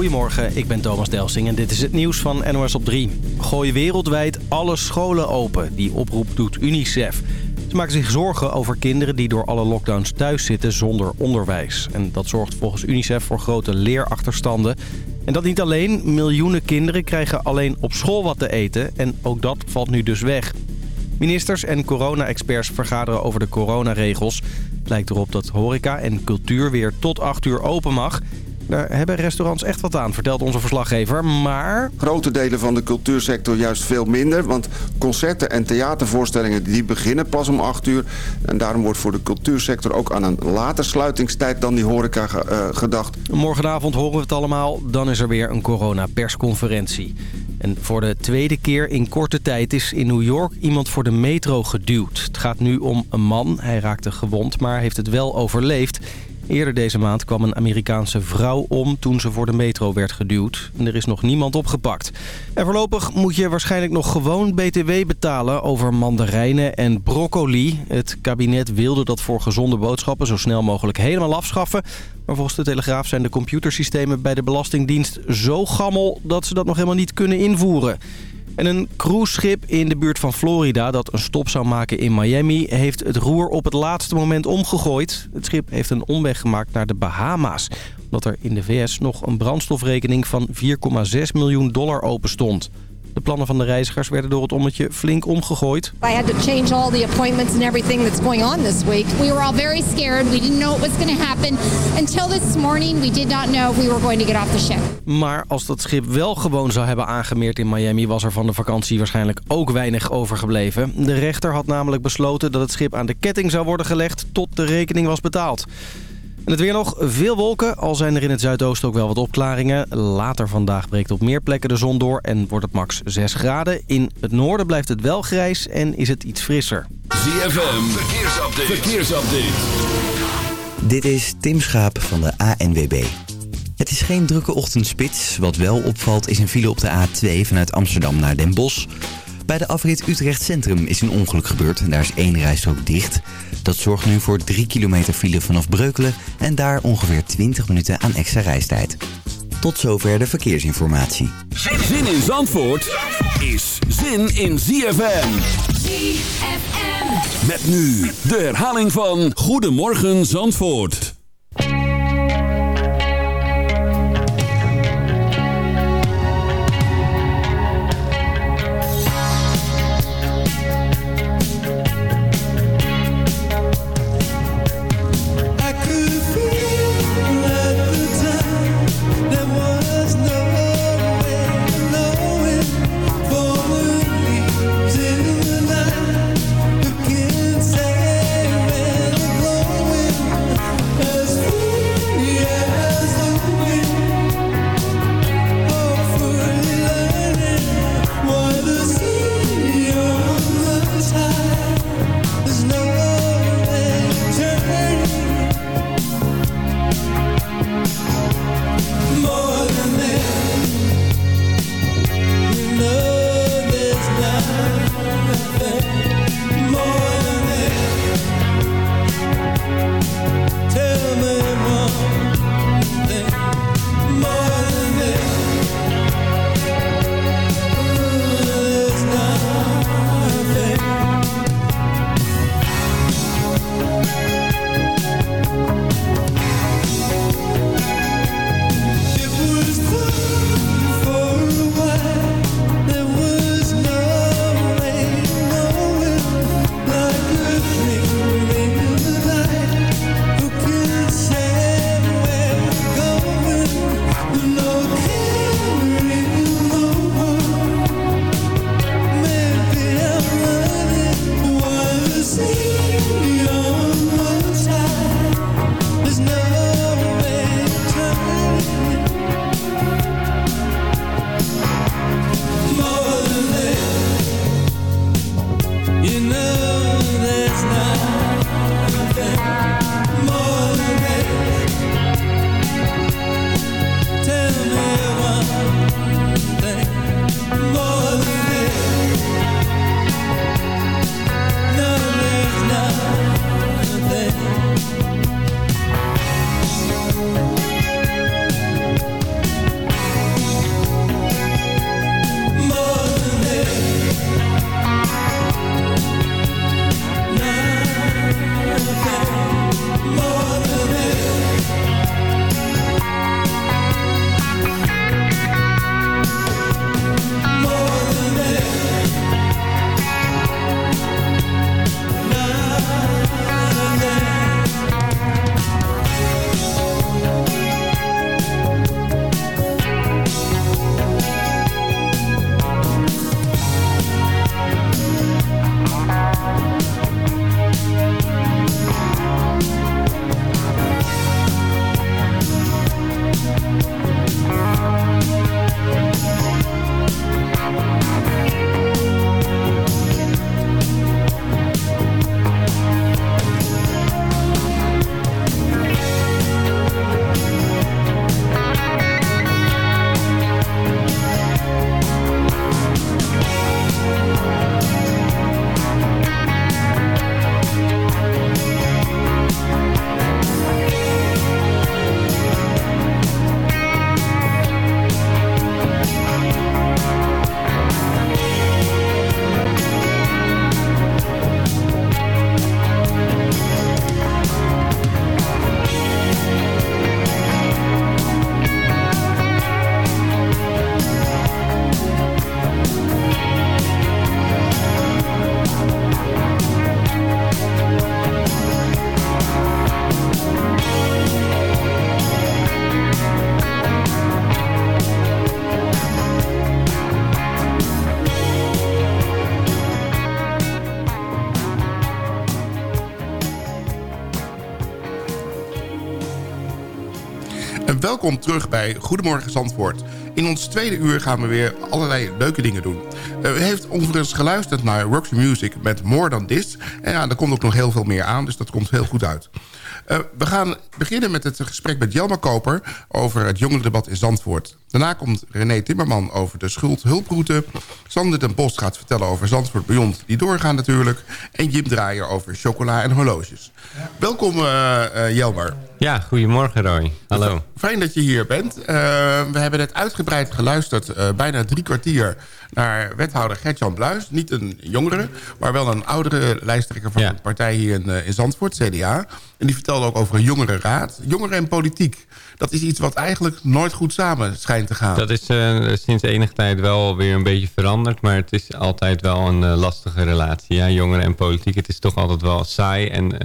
Goedemorgen, ik ben Thomas Delsing en dit is het nieuws van NOS op 3. Gooi wereldwijd alle scholen open. Die oproep doet UNICEF. Ze maken zich zorgen over kinderen die door alle lockdowns thuis zitten zonder onderwijs. En dat zorgt volgens UNICEF voor grote leerachterstanden. En dat niet alleen. Miljoenen kinderen krijgen alleen op school wat te eten. En ook dat valt nu dus weg. Ministers en corona-experts vergaderen over de coronaregels. Het lijkt erop dat horeca en cultuur weer tot 8 uur open mag... Daar hebben restaurants echt wat aan, vertelt onze verslaggever. Maar... Grote delen van de cultuursector juist veel minder. Want concerten en theatervoorstellingen die beginnen pas om 8 uur. En daarom wordt voor de cultuursector ook aan een later sluitingstijd dan die horeca uh, gedacht. Morgenavond horen we het allemaal. Dan is er weer een corona-persconferentie. En voor de tweede keer in korte tijd is in New York iemand voor de metro geduwd. Het gaat nu om een man. Hij raakte gewond, maar heeft het wel overleefd. Eerder deze maand kwam een Amerikaanse vrouw om toen ze voor de metro werd geduwd. En er is nog niemand opgepakt. En voorlopig moet je waarschijnlijk nog gewoon BTW betalen over mandarijnen en broccoli. Het kabinet wilde dat voor gezonde boodschappen zo snel mogelijk helemaal afschaffen. Maar volgens de Telegraaf zijn de computersystemen bij de Belastingdienst zo gammel dat ze dat nog helemaal niet kunnen invoeren. En een cruiseschip in de buurt van Florida dat een stop zou maken in Miami... heeft het roer op het laatste moment omgegooid. Het schip heeft een omweg gemaakt naar de Bahama's. Omdat er in de VS nog een brandstofrekening van 4,6 miljoen dollar open stond. De plannen van de reizigers werden door het ommetje flink omgegooid. I had to change all the appointments and everything that's going on this week. We were all very scared. We didn't know what was going to happen. Until this morning we did not know we were going to get off the ship. Maar als dat schip wel gewoon zou hebben aangemeerd in Miami... was er van de vakantie waarschijnlijk ook weinig overgebleven. De rechter had namelijk besloten dat het schip aan de ketting zou worden gelegd... tot de rekening was betaald. En het weer nog veel wolken, al zijn er in het zuidoosten ook wel wat opklaringen. Later vandaag breekt op meer plekken de zon door en wordt het max 6 graden. In het noorden blijft het wel grijs en is het iets frisser. ZFM, verkeersupdate. verkeersupdate. Dit is Tim Schaap van de ANWB. Het is geen drukke ochtendspits. Wat wel opvalt is een file op de A2 vanuit Amsterdam naar Den Bosch... Bij de afrit Utrecht Centrum is een ongeluk gebeurd en daar is één rijstrook dicht. Dat zorgt nu voor 3 kilometer file vanaf Breukelen en daar ongeveer 20 minuten aan extra reistijd. Tot zover de verkeersinformatie. Zin in Zandvoort is zin in ZFM. ZFM. Met nu de herhaling van Goedemorgen Zandvoort. Welkom terug bij Goedemorgen Zandvoort. In ons tweede uur gaan we weer allerlei leuke dingen doen. Uh, u heeft overigens geluisterd naar Roxy Music met More Than This. En ja, er komt ook nog heel veel meer aan, dus dat komt heel goed uit. Uh, we gaan beginnen met het gesprek met Jelma Koper over het jongerendebat in Zandvoort. Daarna komt René Timmerman over de schuldhulproute. Sander den Bos gaat vertellen over Zandvoort Beyond, die doorgaan natuurlijk. En Jim Draaier over chocola en horloges. Ja. Welkom uh, uh, Jelmer. Ja, goedemorgen Roy. Hallo. Fijn dat je hier bent. Uh, we hebben net uitgebreid geluisterd, uh, bijna drie kwartier... naar wethouder Gertjan Bluis. Niet een jongere, maar wel een oudere lijsttrekker van ja. de partij hier in, uh, in Zandvoort, CDA. En die vertelde ook over een jongerenraad. Jongeren en politiek, dat is iets wat eigenlijk nooit goed samen schijnt te gaan. Dat is sinds enige tijd wel weer een beetje veranderd... maar het is altijd wel een lastige relatie. Ja, jongeren en politiek, het is toch altijd wel saai... en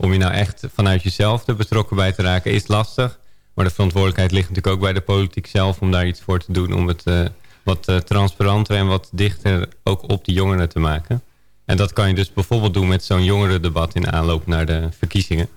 om je nou echt vanuit jezelf er betrokken bij te raken is lastig. Maar de verantwoordelijkheid ligt natuurlijk ook bij de politiek zelf... om daar iets voor te doen, om het uh, wat uh, transparanter en wat dichter ook op die jongeren te maken. En dat kan je dus bijvoorbeeld doen met zo'n jongerendebat in aanloop naar de verkiezingen.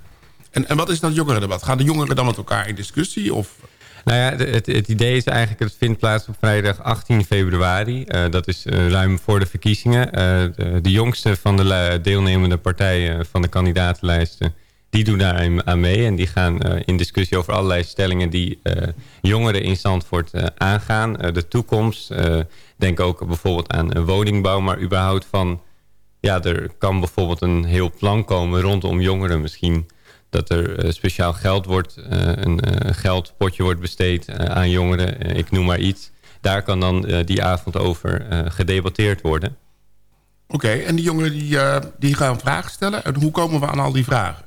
En, en wat is dat jongerendebat? Gaan de jongeren dan met elkaar in discussie? Of... Nou ja, het, het, idee is eigenlijk, het vindt plaats op vrijdag 18 februari. Uh, dat is uh, ruim voor de verkiezingen. Uh, de, de, jongste van de deelnemende partijen van de kandidatenlijsten... die doen daar aan mee. En die gaan in discussie over allerlei stellingen... die jongeren in Zandvoort aangaan. de toekomst. denk ook bijvoorbeeld aan woningbouw. Maar überhaupt van... Ja, er kan bijvoorbeeld een heel plan komen rondom jongeren misschien dat er eh, speciaal geld wordt, eh, een eh, geldpotje wordt besteed aan jongeren, ik noem maar iets. Daar kan dan die avond over gedebatteerd worden. Oké, en die jongeren die, die gaan vragen stellen. En hoe komen we aan al die vragen?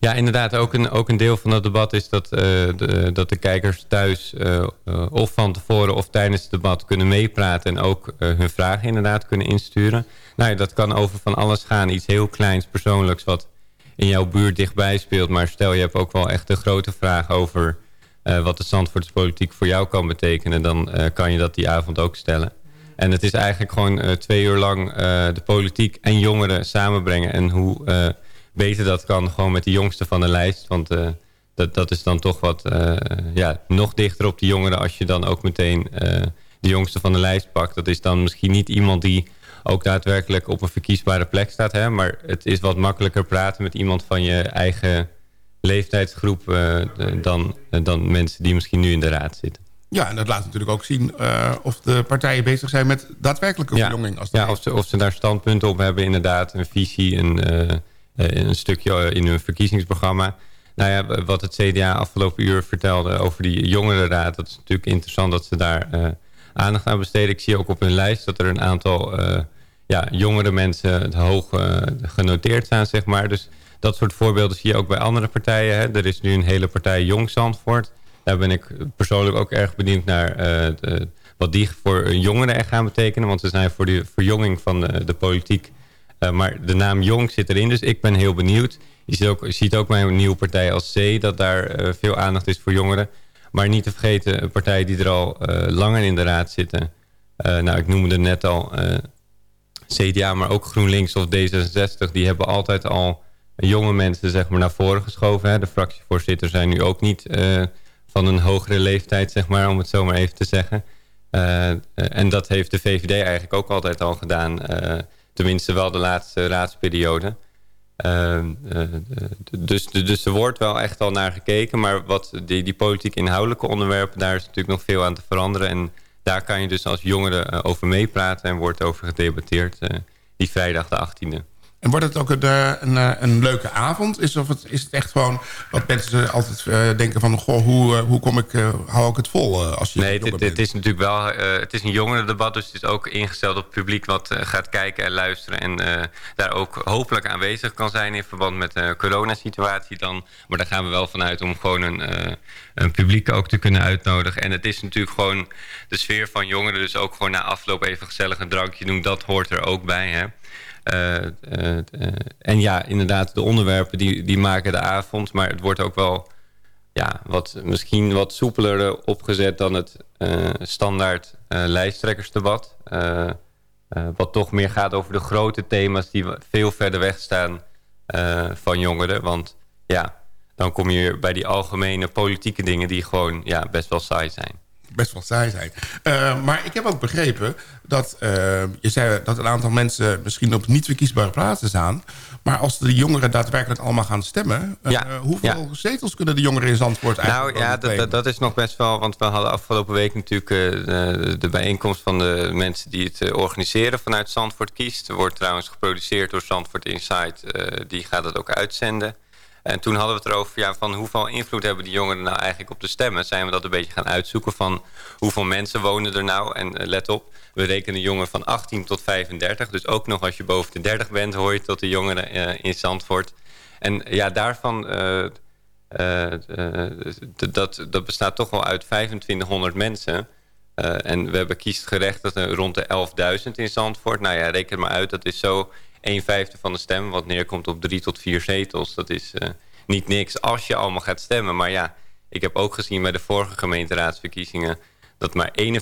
Ja, inderdaad. Ook een, ook een deel van het debat is dat, uh, de, dat de kijkers thuis... Uh, uh, of van tevoren of tijdens het debat kunnen meepraten... en ook hun vragen inderdaad kunnen insturen. Nou ja, dat kan over van alles gaan. Iets heel kleins, persoonlijks... wat in jouw buurt dichtbij speelt. Maar stel je hebt ook wel echt een grote vraag over uh, wat de Zandvoortspolitiek voor jou kan betekenen. Dan uh, kan je dat die avond ook stellen. En het is eigenlijk gewoon uh, twee uur lang de politiek en jongeren samenbrengen. En hoe beter dat kan gewoon met de jongste van de lijst. Want dat, dat is dan toch wat ja, nog dichter op de jongeren als je dan ook meteen de jongste van de lijst pakt. Dat is dan misschien niet iemand die ook daadwerkelijk op een verkiesbare plek staat. Hè? Maar het is wat makkelijker praten met iemand van je eigen leeftijdsgroep... Uh, dan, dan mensen die misschien nu in de raad zitten. Ja, en dat laat natuurlijk ook zien uh, of de partijen bezig zijn met daadwerkelijke ja. verjonging. Als ja, of ze, of ze daar standpunten op hebben, inderdaad, een visie, een, uh, een stukje in hun verkiezingsprogramma. Nou ja, wat het CDA afgelopen uur vertelde over die jongerenraad, dat is natuurlijk interessant dat ze daar aandacht aan besteden. Ik zie ook op hun lijst dat er een aantal uh, ja, jongere mensen hoog uh, genoteerd staan, zeg maar. Dus dat soort voorbeelden zie je ook bij andere partijen. Hè. Er is nu een hele partij Jong Zandvoort. Daar ben ik persoonlijk ook erg benieuwd naar de, wat die voor jongeren echt gaan betekenen. Want ze zijn voor de verjonging van de, politiek. maar de naam Jong zit erin, dus ik ben heel benieuwd. Je ziet ook, je ziet ook bij een nieuwe partij als C... dat daar veel aandacht is voor jongeren. Maar niet te vergeten, partijen die er al uh, langer in de raad zitten. Uh, nou, ik noemde net al CDA, maar ook GroenLinks of D66. Die hebben altijd al jonge mensen zeg maar, naar voren geschoven. Hè. De fractievoorzitters zijn nu ook niet van een hogere leeftijd, zeg maar, om het zo maar even te zeggen. en dat heeft de VVD eigenlijk ook altijd al gedaan. tenminste wel de laatste raadsperiode. Uh, uh, dus, dus er wordt wel echt al naar gekeken. Maar wat die, die politiek inhoudelijke onderwerpen... daar is natuurlijk nog veel aan te veranderen. En daar kan je dus als jongere uh, over meepraten... en wordt over gedebatteerd die vrijdag de 18e. En wordt het ook een, eh, een, eh, een, leuke avond? Is, of het, is het echt gewoon wat mensen altijd uh, denken van... Goh, hoe, hoe kom ik, uh, hou ik het vol als je Nee, het, is natuurlijk wel... het is een jongerendebat, dus het is ook ingesteld op het publiek... wat gaat kijken en luisteren... en daar ook hopelijk aanwezig kan zijn... in verband met de coronasituatie dan. Maar daar gaan we wel vanuit om gewoon een, een publiek ook te kunnen uitnodigen. En het is natuurlijk gewoon de sfeer van jongeren... dus ook gewoon na afloop even gezellig een drankje doen... dat hoort er ook bij, hè. Uh, uh, en ja, inderdaad, de onderwerpen die, die maken de avond. Maar het wordt ook wel ja, wat, misschien wat soepeler opgezet dan het standaard lijsttrekkersdebat. wat toch meer gaat over de grote thema's die veel verder weg staan van jongeren. Want ja, dan kom je bij die algemene politieke dingen... die gewoon ja, best wel saai zijn best wel saai zijn. Uh, maar ik heb ook begrepen dat uh, je zei dat een aantal mensen misschien op niet verkiesbare plaatsen staan. Maar als de jongeren daadwerkelijk allemaal gaan stemmen... Uh, ja, hoeveel ja. zetels kunnen de jongeren in Zandvoort eigenlijk Nou ja, dat, dat, is nog best wel... want we hadden afgelopen week natuurlijk de, de, bijeenkomst van de mensen die het organiseren vanuit Zandvoort Kiest. Er wordt trouwens geproduceerd door Zandvoort Insight. die gaat het ook uitzenden. En toen hadden we het erover ja, van hoeveel invloed hebben die jongeren nou eigenlijk op de stemmen. Zijn we dat een beetje gaan uitzoeken van hoeveel mensen wonen er nou. En uh, let op, we rekenen jongeren van 18 tot 35. Dus ook nog als je boven de 30 bent hoor je tot de jongeren uh, in Zandvoort. En ja, daarvan... Dat, dat bestaat toch wel uit 2500 mensen. en we hebben kiesgerecht dat er rond de 11.000 in Zandvoort. Nou ja, reken maar uit, dat is zo 1 vijfde van de stem, wat neerkomt op drie tot vier zetels. Dat is uh, niet niks als je allemaal gaat stemmen. Maar ja, ik heb ook gezien bij de vorige gemeenteraadsverkiezingen... dat maar 41%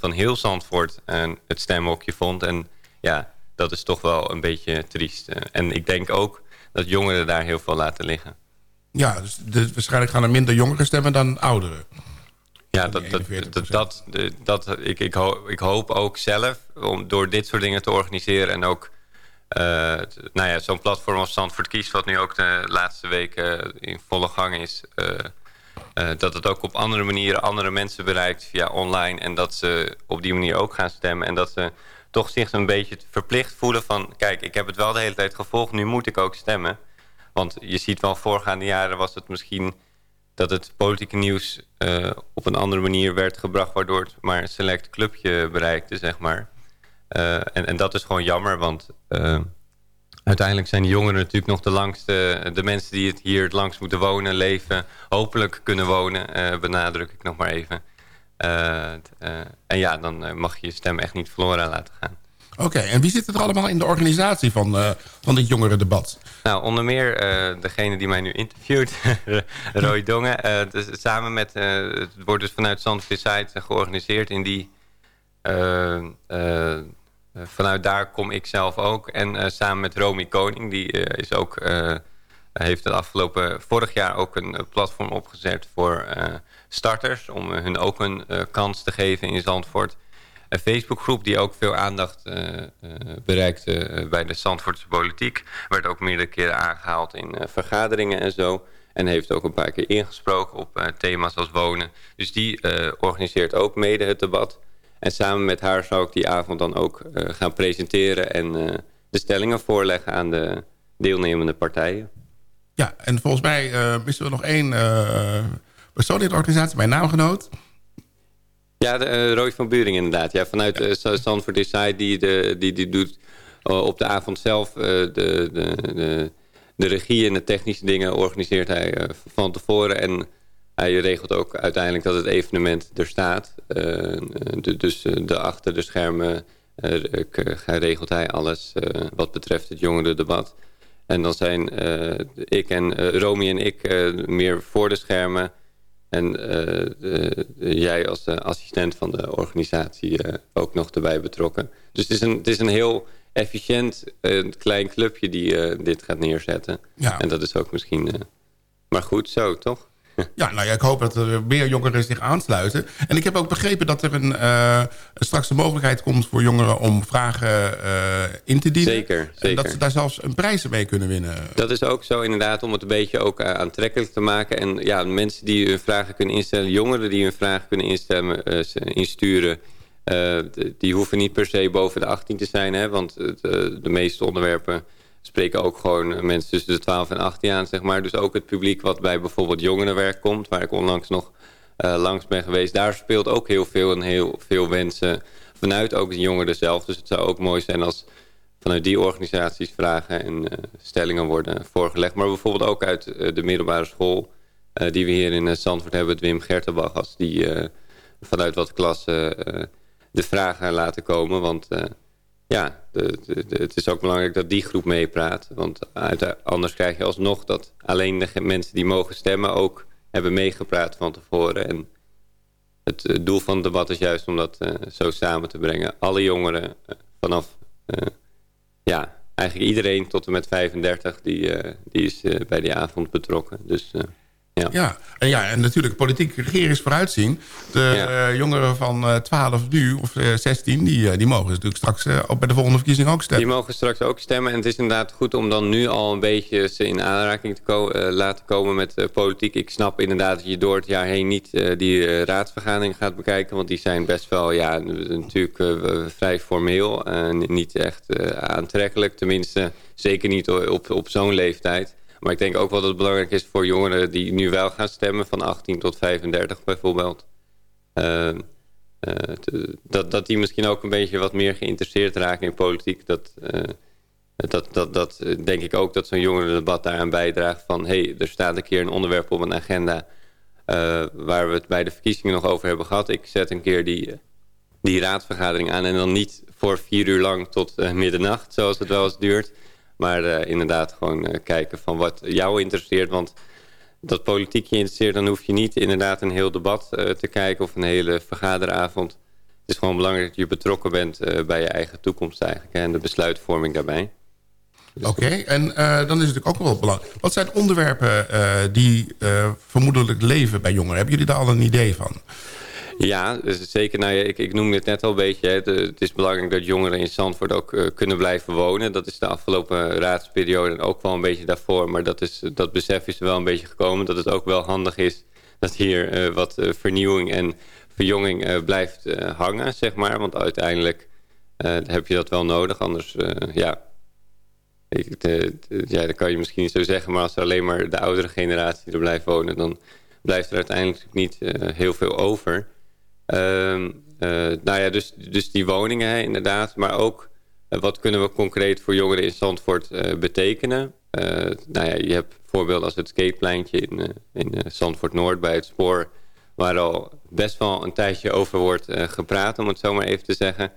van heel Zandvoort uh, het stemhokje vond. En ja, dat is toch wel een beetje triest. Uh, en ik denk ook dat jongeren daar heel veel laten liggen. Ja, dus de, waarschijnlijk gaan er minder jongeren stemmen dan ouderen. Ja, dat, dat, dat, dat, dat, ik, ik, hoop, ik hoop ook zelf om door dit soort dingen te organiseren... en ook nou ja, zo'n platform als Zandvoort Kies... wat nu ook de laatste weken in volle gang is... Uh, dat het ook op andere manieren andere mensen bereikt via online... en dat ze op die manier ook gaan stemmen... en dat ze toch zich een beetje verplicht voelen van... kijk, ik heb het wel de hele tijd gevolgd, nu moet ik ook stemmen. Want je ziet wel, voorgaande jaren was het misschien... dat het politieke nieuws op een andere manier werd gebracht... waardoor het maar een select clubje bereikte, zeg maar... Uh, en, en dat is gewoon jammer, want uh, uiteindelijk zijn de jongeren natuurlijk nog de langste... de mensen die het hier het langst moeten wonen, leven, hopelijk kunnen wonen, uh, benadruk ik nog maar even. en ja, dan mag je je stem echt niet verloren laten gaan. Oké, en wie zit er allemaal in de organisatie van, uh, van dit jongerendebat? Nou, onder meer uh, degene die mij nu interviewt, Roy Dongen. Uh, dus samen met, het wordt dus vanuit Zandvoort Site georganiseerd in die eh, vanuit daar kom ik zelf ook. En eh, samen met Romy Koning, die eh, is ook, heeft het afgelopen vorig jaar ook een platform opgezet voor starters. Om hun ook een kans te geven in Zandvoort. Een Facebookgroep die ook veel aandacht bereikte bij de Zandvoortse politiek. Werd ook meerdere keren aangehaald in vergaderingen en zo. En heeft ook een paar keer ingesproken op thema's als wonen. Dus die organiseert ook mede het debat. En samen met haar zou ik die avond dan ook uh, gaan presenteren... en uh, de stellingen voorleggen aan de deelnemende partijen. Ja, en volgens mij uh, missen we nog één persoon in de organisatie, mijn naamgenoot. Ja, de, Roy van Buring inderdaad. Ja, vanuit ja. Stanford Decide, die, de, die, die doet op de avond zelf de, de, de, de regie en de technische dingen organiseert hij van tevoren... en hij regelt ook uiteindelijk dat het evenement er staat. Uh, dus uh, de achter de schermen regelt hij alles wat betreft het jongerendebat. En dan zijn ik en Romy en ik meer voor de schermen. En jij als assistent van de organisatie ook nog erbij betrokken. Dus het is een, het is een heel efficiënt klein clubje die dit gaat neerzetten. Ja. En dat is ook misschien... maar goed, zo toch? Ja, nou ja, ik hoop dat er meer jongeren zich aansluiten. En ik heb ook begrepen dat er een, uh, straks de mogelijkheid komt voor jongeren om vragen uh, in te dienen. Zeker, zeker. En dat ze daar zelfs een prijs mee kunnen winnen. Dat is ook zo inderdaad, om het een beetje ook uh, aantrekkelijk te maken. En ja, mensen die hun vragen kunnen instellen, jongeren die hun vragen kunnen instemmen, insturen... die hoeven niet per se boven de 18 te zijn, hè, want de meeste onderwerpen spreken ook gewoon mensen tussen de 12 en 18 aan, zeg maar. Dus ook het publiek wat bij bijvoorbeeld jongerenwerk komt, waar ik onlangs nog uh, langs ben geweest. Daar speelt ook heel veel en heel veel wensen vanuit ook de jongeren zelf. Dus het zou ook mooi zijn als vanuit die organisaties vragen en uh, stellingen worden voorgelegd. Maar bijvoorbeeld ook uit uh, de middelbare school die we hier in Zandvoort hebben, Wim Gertenbach, als die vanuit wat klassen de vragen laten komen. Want ja, het is ook belangrijk dat die groep meepraat. Want anders krijg je alsnog dat alleen de mensen die mogen stemmen ook hebben meegepraat van tevoren. En het, doel van het debat is juist om dat uh, zo samen te brengen. Alle jongeren uh, vanaf uh, ja, eigenlijk iedereen tot en met 35 die, die is bij die avond betrokken. Dus ja. Ja. En, ja, en natuurlijk politiek regeren is vooruitzien. De eh, jongeren van uh, eh, 12 nu, of uh, eh, 16, die, die mogen natuurlijk straks ook bij de volgende verkiezing ook stemmen. Die mogen straks ook stemmen. En het is inderdaad goed om dan nu al een beetje ze in aanraking te laten komen met politiek. Ik snap inderdaad dat je door het jaar heen niet die raadsvergadering gaat bekijken. Want die zijn best wel, ja, natuurlijk vrij formeel. en niet echt aantrekkelijk. Tenminste, zeker niet op, op zo'n leeftijd. Maar ik denk ook wel dat het belangrijk is voor jongeren die nu wel gaan stemmen... van 18 tot 35 bijvoorbeeld... Uh, dat, dat die misschien ook een beetje wat meer geïnteresseerd raken in politiek. Dat, uh, dat, dat, dat denk ik ook dat zo'n jongerendebat daaraan bijdraagt van... hé, hey, er staat een keer een onderwerp op een agenda... Uh, waar we het bij de verkiezingen nog over hebben gehad. Ik zet een keer die, die raadsvergadering aan... en dan niet voor vier uur lang tot middernacht, zoals het wel eens duurt... Maar uh, inderdaad gewoon uh, kijken van wat jou interesseert. Want dat politiek je interesseert, dan hoef je niet inderdaad een heel debat uh, te kijken of een hele vergaderavond. Het is gewoon belangrijk dat je betrokken bent bij je eigen toekomst eigenlijk en de besluitvorming daarbij. Oké, en dan is het natuurlijk ook wel belangrijk. Wat zijn onderwerpen die vermoedelijk leven bij jongeren? Hebben jullie daar al een idee van? Ja, dus zeker. Nou, ik, ik noemde het net al een beetje. Het is belangrijk dat jongeren in Zandvoort ook uh, kunnen blijven wonen. Dat is de afgelopen raadsperiode ook wel een beetje daarvoor. Maar dat, is, dat besef is er wel een beetje gekomen. Dat het ook wel handig is dat hier uh, wat uh, vernieuwing en verjonging blijft hangen, zeg maar. Want uiteindelijk heb je dat wel nodig. Anders, ja... Ik, ja, kan je misschien niet zo zeggen. Maar als er alleen maar de oudere generatie er blijft wonen... dan blijft er uiteindelijk niet heel veel over... Ehm, eh, nou ja, dus, dus die woningen inderdaad. Maar ook eh, wat kunnen we concreet voor jongeren in Zandvoort eh, betekenen. nou ja, je hebt voorbeelden als het skatepleintje in, in Zandvoort Noord bij het spoor. Waar al best wel een tijdje over wordt gepraat, om het zo maar even te zeggen.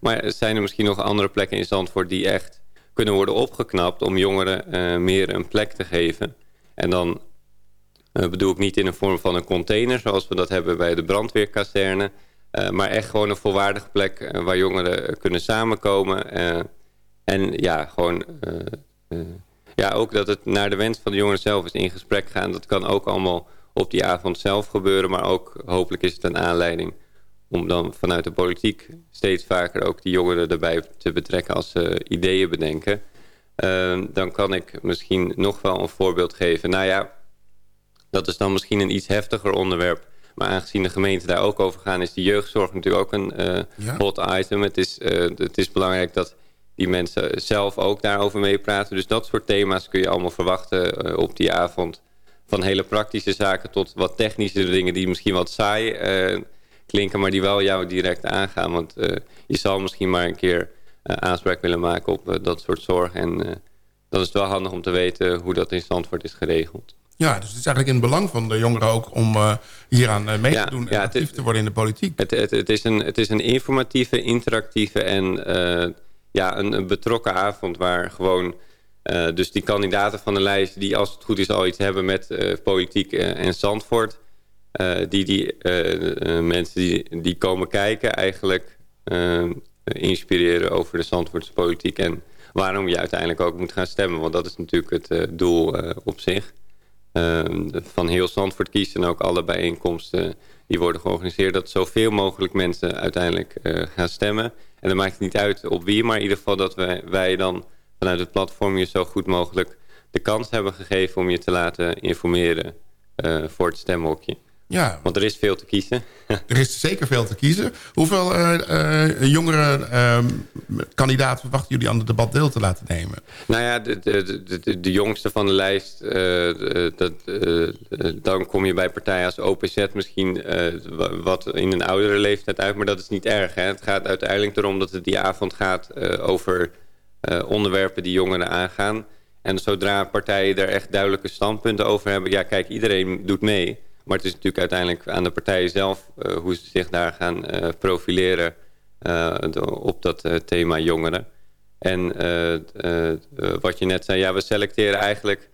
Maar zijn er misschien nog andere plekken in Zandvoort die echt kunnen worden opgeknapt om jongeren meer een plek te geven. En dan uh, bedoel ik niet in de vorm van een container... zoals we dat hebben bij de brandweerkazerne... Uh, maar echt gewoon een volwaardige plek uh, waar jongeren kunnen samenkomen. en ja, gewoon... ja, ook dat het naar de wens van de jongeren zelf is in gesprek gaan. Dat kan ook allemaal op die avond zelf gebeuren. Maar ook hopelijk is het een aanleiding om dan vanuit de politiek steeds vaker ook die jongeren erbij te betrekken als ze ideeën bedenken. dan kan ik misschien nog wel een voorbeeld geven. Nou ja, dat is dan misschien een iets heftiger onderwerp. Maar aangezien de gemeente daar ook over gaan... is de jeugdzorg natuurlijk ook een uh, hot item. Het is, uh, het is belangrijk dat die mensen zelf ook daarover meepraten. Dus dat soort thema's kun je allemaal verwachten uh, op die avond. Van hele praktische zaken tot wat technische dingen... die misschien wat saai klinken... maar die wel jou direct aangaan. Want je zal misschien maar een keer aanspraak willen maken op dat soort zorg. En dan is het wel handig om te weten hoe dat in Zandvoort is geregeld. Ja, dus het is eigenlijk in het belang van de jongeren ook om uh, hieraan uh, mee te doen en actief te worden in de politiek. Het, het, het, is, een, het is een informatieve, interactieve en uh, ja, een, een, betrokken avond waar gewoon... dus die kandidaten van de lijst die als het goed is al iets hebben met politiek en Zandvoort... die, die mensen die, die komen kijken eigenlijk inspireren over de Zandvoortse politiek... en waarom je uiteindelijk ook moet gaan stemmen. Want dat is natuurlijk het doel op zich. Ehm, van heel Zandvoort kiezen en ook alle bijeenkomsten die worden georganiseerd... dat zoveel mogelijk mensen uiteindelijk uh, gaan stemmen. En dan maakt niet uit op wie, maar in ieder geval dat wij, wij dan vanuit het platform je zo goed mogelijk de kans hebben gegeven om je te laten informeren uh, voor het stemhokje. Ja. Want er is veel te kiezen. er is zeker veel te kiezen. Hoeveel uh, uh, jongere uh, kandidaten verwachten jullie aan het debat deel te laten nemen? Nou ja, de, de, de, de jongste van de lijst, eh, dat, dan kom je bij partijen als OPZ misschien wat in een oudere leeftijd uit. Maar dat is niet erg. Hè? Het gaat uiteindelijk erom dat het die avond gaat over onderwerpen die jongeren aangaan. En zodra partijen er echt duidelijke standpunten over hebben... ja, kijk, iedereen doet mee... Maar het is natuurlijk uiteindelijk aan de partijen zelf uh, hoe ze zich daar gaan uh, profileren uh, op dat thema jongeren. En wat je net zei, ja, we selecteren eigenlijk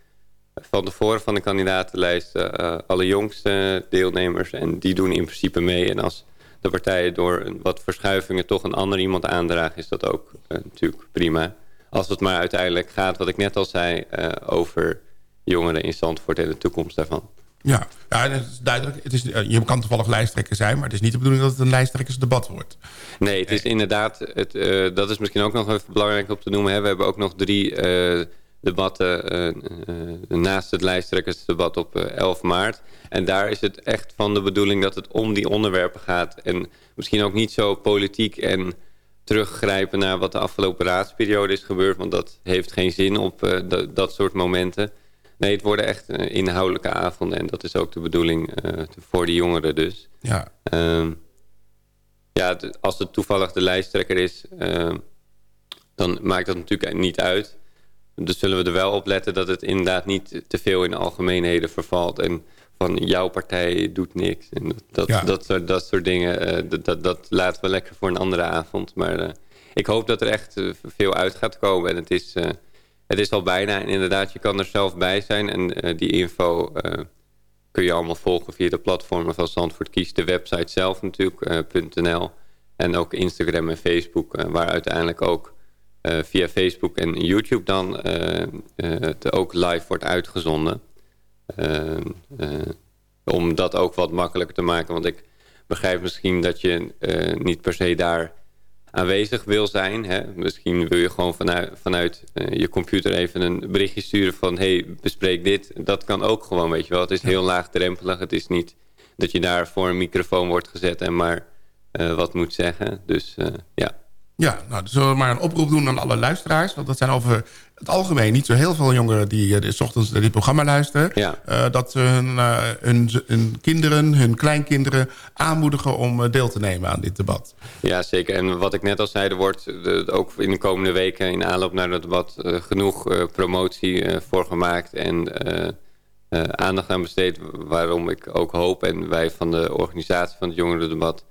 van tevoren van de kandidatenlijst alle jongste deelnemers. En die doen in principe mee. En als de partijen door wat verschuivingen toch een ander iemand aandragen, is dat ook natuurlijk prima. als het maar uiteindelijk gaat, wat ik net al zei, over jongeren in Zandvoort en de toekomst daarvan. Ja, ja het is duidelijk. Het is, je kan toevallig lijsttrekker zijn... maar het is niet de bedoeling dat het een lijsttrekkersdebat wordt. Nee, het is inderdaad... Het, dat is misschien ook nog even belangrijk om te noemen. Hè. We hebben ook nog drie debatten naast het lijsttrekkersdebat op 11 maart. En daar is het echt van de bedoeling dat het om die onderwerpen gaat. En misschien ook niet zo politiek en teruggrijpen naar wat de afgelopen raadsperiode is gebeurd. Want dat heeft geen zin op dat soort momenten. Nee, het worden echt uh, inhoudelijke avonden. En dat is ook de bedoeling uh, voor die jongeren dus. Ja, ehm, ja als het toevallig de lijsttrekker is... Ehm, dan maakt dat natuurlijk niet uit. Dus zullen we er wel op letten dat het inderdaad niet te veel in de algemeenheden vervalt. En van jouw partij doet niks. En dat, dat, soort, dat soort dingen, uh, dat, dat laten we lekker voor een andere avond. Maar ik hoop dat er echt veel uit gaat komen. En het is, het is al bijna. En inderdaad, je kan er zelf bij zijn. En die info kun je allemaal volgen via de platformen van Zandvoort Kies. De website zelf natuurlijk, .nl. En ook Instagram en Facebook, waar uiteindelijk ook... via Facebook en YouTube dan ook live wordt uitgezonden. Eh, om dat ook wat makkelijker te maken. Want ik begrijp misschien dat je eh, niet per se daar aanwezig wil zijn. Hè? Misschien wil je gewoon vanuit, vanuit uh, je computer even een berichtje sturen van... hey, bespreek dit. Dat kan ook gewoon, weet je wel. Het is heel laagdrempelig. Het is niet dat je daar voor een microfoon wordt gezet en maar uh, wat moet zeggen. Dus uh, ja. Ja, nou, zullen we maar een oproep doen aan alle luisteraars. Want dat zijn over het algemeen niet zo heel veel jongeren... die uh, s ochtends dit programma luisteren. Ja. Uh, dat ze hun, uh, hun, hun, kinderen, hun kleinkinderen aanmoedigen... om deel te nemen aan dit debat. Ja, zeker. En wat ik net al zei, er wordt de, ook in de komende weken... in aanloop naar het debat genoeg promotie voor gemaakt... en aandacht aan besteed. Waarom ik ook hoop en wij van de organisatie van het jongerendebat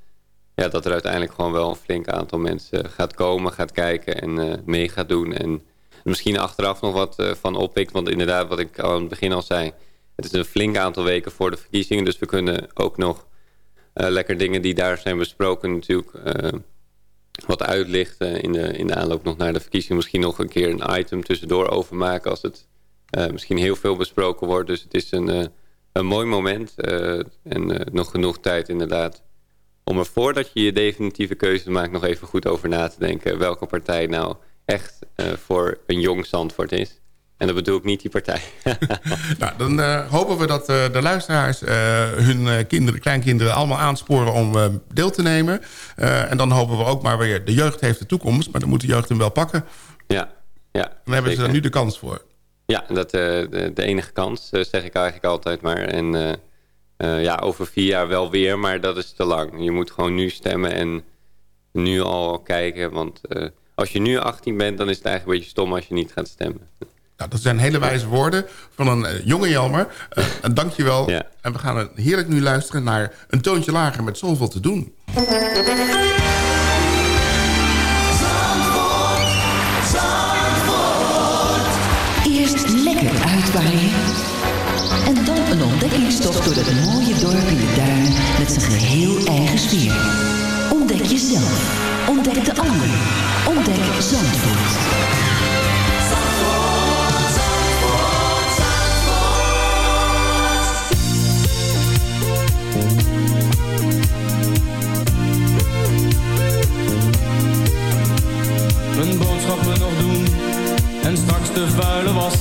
ja, dat er uiteindelijk gewoon wel een flink aantal mensen gaat komen, gaat kijken en uh, mee gaat doen. En misschien achteraf nog wat uh, van oppikt. Want inderdaad, wat ik aan het begin al zei... het is een flink aantal weken voor de verkiezingen. Dus we kunnen ook nog lekker dingen die daar zijn besproken natuurlijk... wat uitlichten in de, in de aanloop nog naar de verkiezingen. Misschien nog een keer een item tussendoor overmaken... als het misschien heel veel besproken wordt. Dus het is een, een mooi moment en nog genoeg tijd inderdaad om er voordat je je definitieve keuze maakt... nog even goed over na te denken... welke partij nou echt uh, voor een jong Zandvoort is. En dat bedoel ik niet die partij. nou, dan uh, hopen we dat uh, de luisteraars hun kinderen, kleinkinderen... allemaal aansporen om deel te nemen. en dan hopen we ook maar weer... de jeugd heeft de toekomst, maar dan moet de jeugd hem wel pakken. Ja, ja. Dan hebben ze er nu de kans voor. Ja, dat, de, de enige kans, zeg ik eigenlijk altijd maar. En uh, ja, over vier jaar wel weer, maar dat is te lang. Je moet gewoon nu stemmen en nu al kijken. Want uh, als je nu 18 bent, dan is het eigenlijk een beetje stom als je niet gaat stemmen. Nou, dat zijn hele wijze woorden van een uh, jonge Jelmer. Uh, dank je wel. Ja. En we gaan heerlijk nu luisteren naar een toontje lager met zoveel te doen. Door dat mooie dorp in de duin met zijn geheel eigen sfeer. Ontdek jezelf. Ontdek de ander. Ontdek Zandvoort. Zandvoort, Zandvoort, Zandvoort. Mijn boodschappen nog doen en straks de vuile was.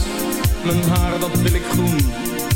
Mijn haar dat wil ik groen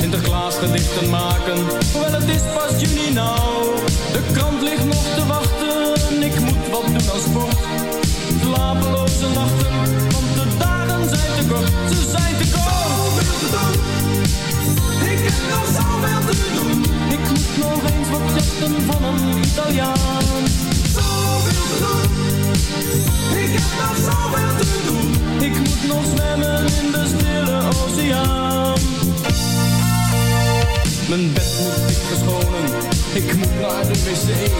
Sinterklaas gedichten maken, hoewel het is pas juni nou. Van een Italiaan. Zoveel te doen, ik heb nog zoveel te doen. Ik moet nog zwemmen in de stille oceaan. Mijn bed moet ik verschonen, ik moet naar de wc.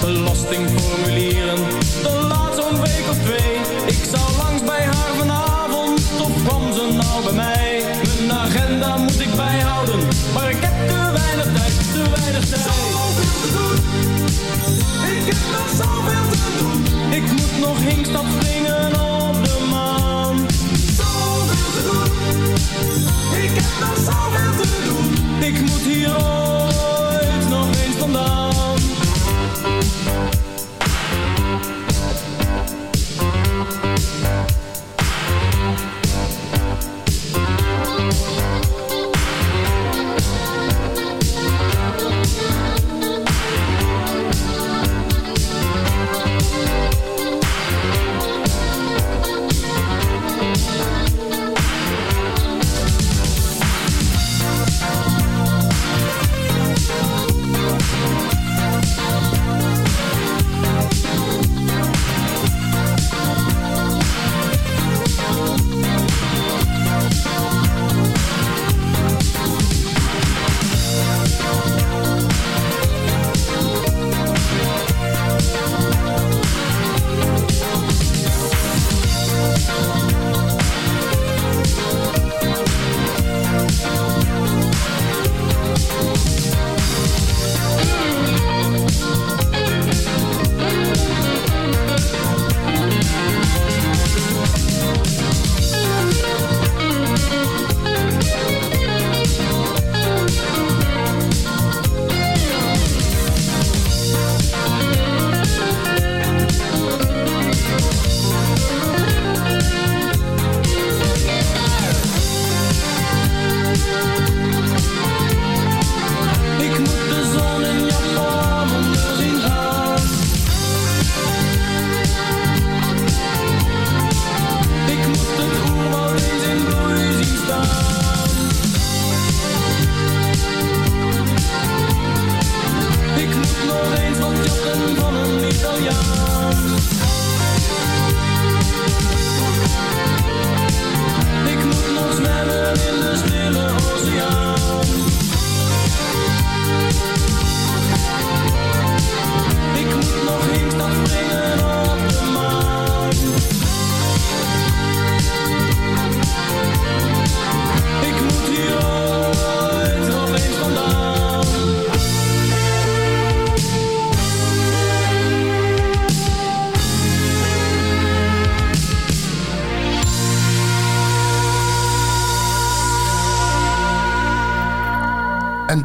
Belastingformulieren, de laat zo'n week of twee. Ik zou langs bij haar vanavond, of kwam ze nou bij mij? Mijn agenda moet ik bijhouden, maar ik heb te weinig tijd, te weinig tijd. Ik heb nog zoveel te doen. Ik moet nog hinkstap springen op de maan. Zoveel te doen, ik heb nog zoveel te doen. Ik moet hier ooit nog eens vandaan.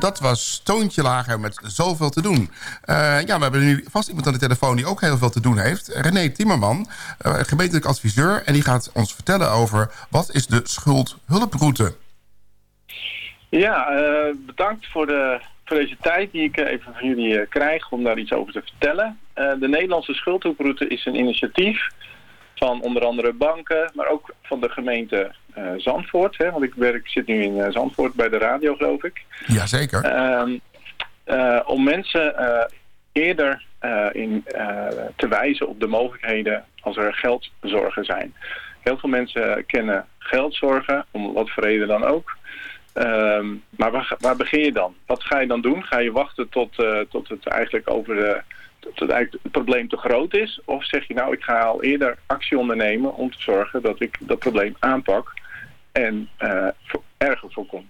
Dat was Toontje Lager met zoveel te doen. Eh, ja, we hebben nu vast iemand aan de telefoon die ook heel veel te doen heeft. René Timmerman, uh, gemeentelijk adviseur. En die gaat ons vertellen over wat is de schuldhulproute. Ja, eh, bedankt voor, de, voor deze tijd die ik even van jullie krijg om daar iets over te vertellen. de Nederlandse schuldhulproute is een initiatief van onder andere banken, maar ook van de gemeente Zandvoort. Hè, want ik werk, zit nu in uh, Zandvoort bij de radio, geloof ik. Jazeker. Uh, uh, om mensen eerder in, te wijzen op de mogelijkheden als er geldzorgen zijn. Heel veel mensen kennen geldzorgen, om wat voor reden dan ook. Ehm, maar waar, waar, begin je dan? Wat ga je dan doen? Ga je wachten tot, tot het eigenlijk over de dat het, eigenlijk het probleem te groot is? Of zeg je nou, ik ga al eerder actie ondernemen om te zorgen dat ik dat probleem aanpak en voor, erger voorkom?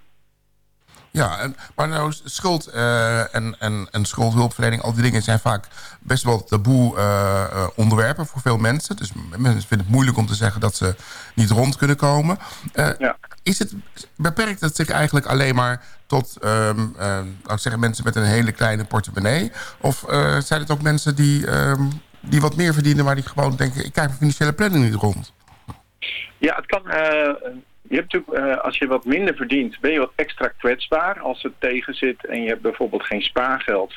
Ja, en, maar nou, schuld uh, en, en, en schuldhulpverlening, al die dingen zijn vaak best wel taboe uh, onderwerpen voor veel mensen. Dus mensen vinden het moeilijk om te zeggen dat ze niet rond kunnen komen. ja. Is het, beperkt het zich eigenlijk alleen maar tot um, ik zeggen, mensen met een hele kleine portemonnee? Of zijn het ook mensen die, um, die wat meer verdienen... maar die gewoon denken, ik krijg mijn financiële planning niet rond? Ja, het kan... Je hebt natuurlijk, als je wat minder verdient, ben je wat extra kwetsbaar. Als het tegen zit en je hebt bijvoorbeeld geen spaargeld...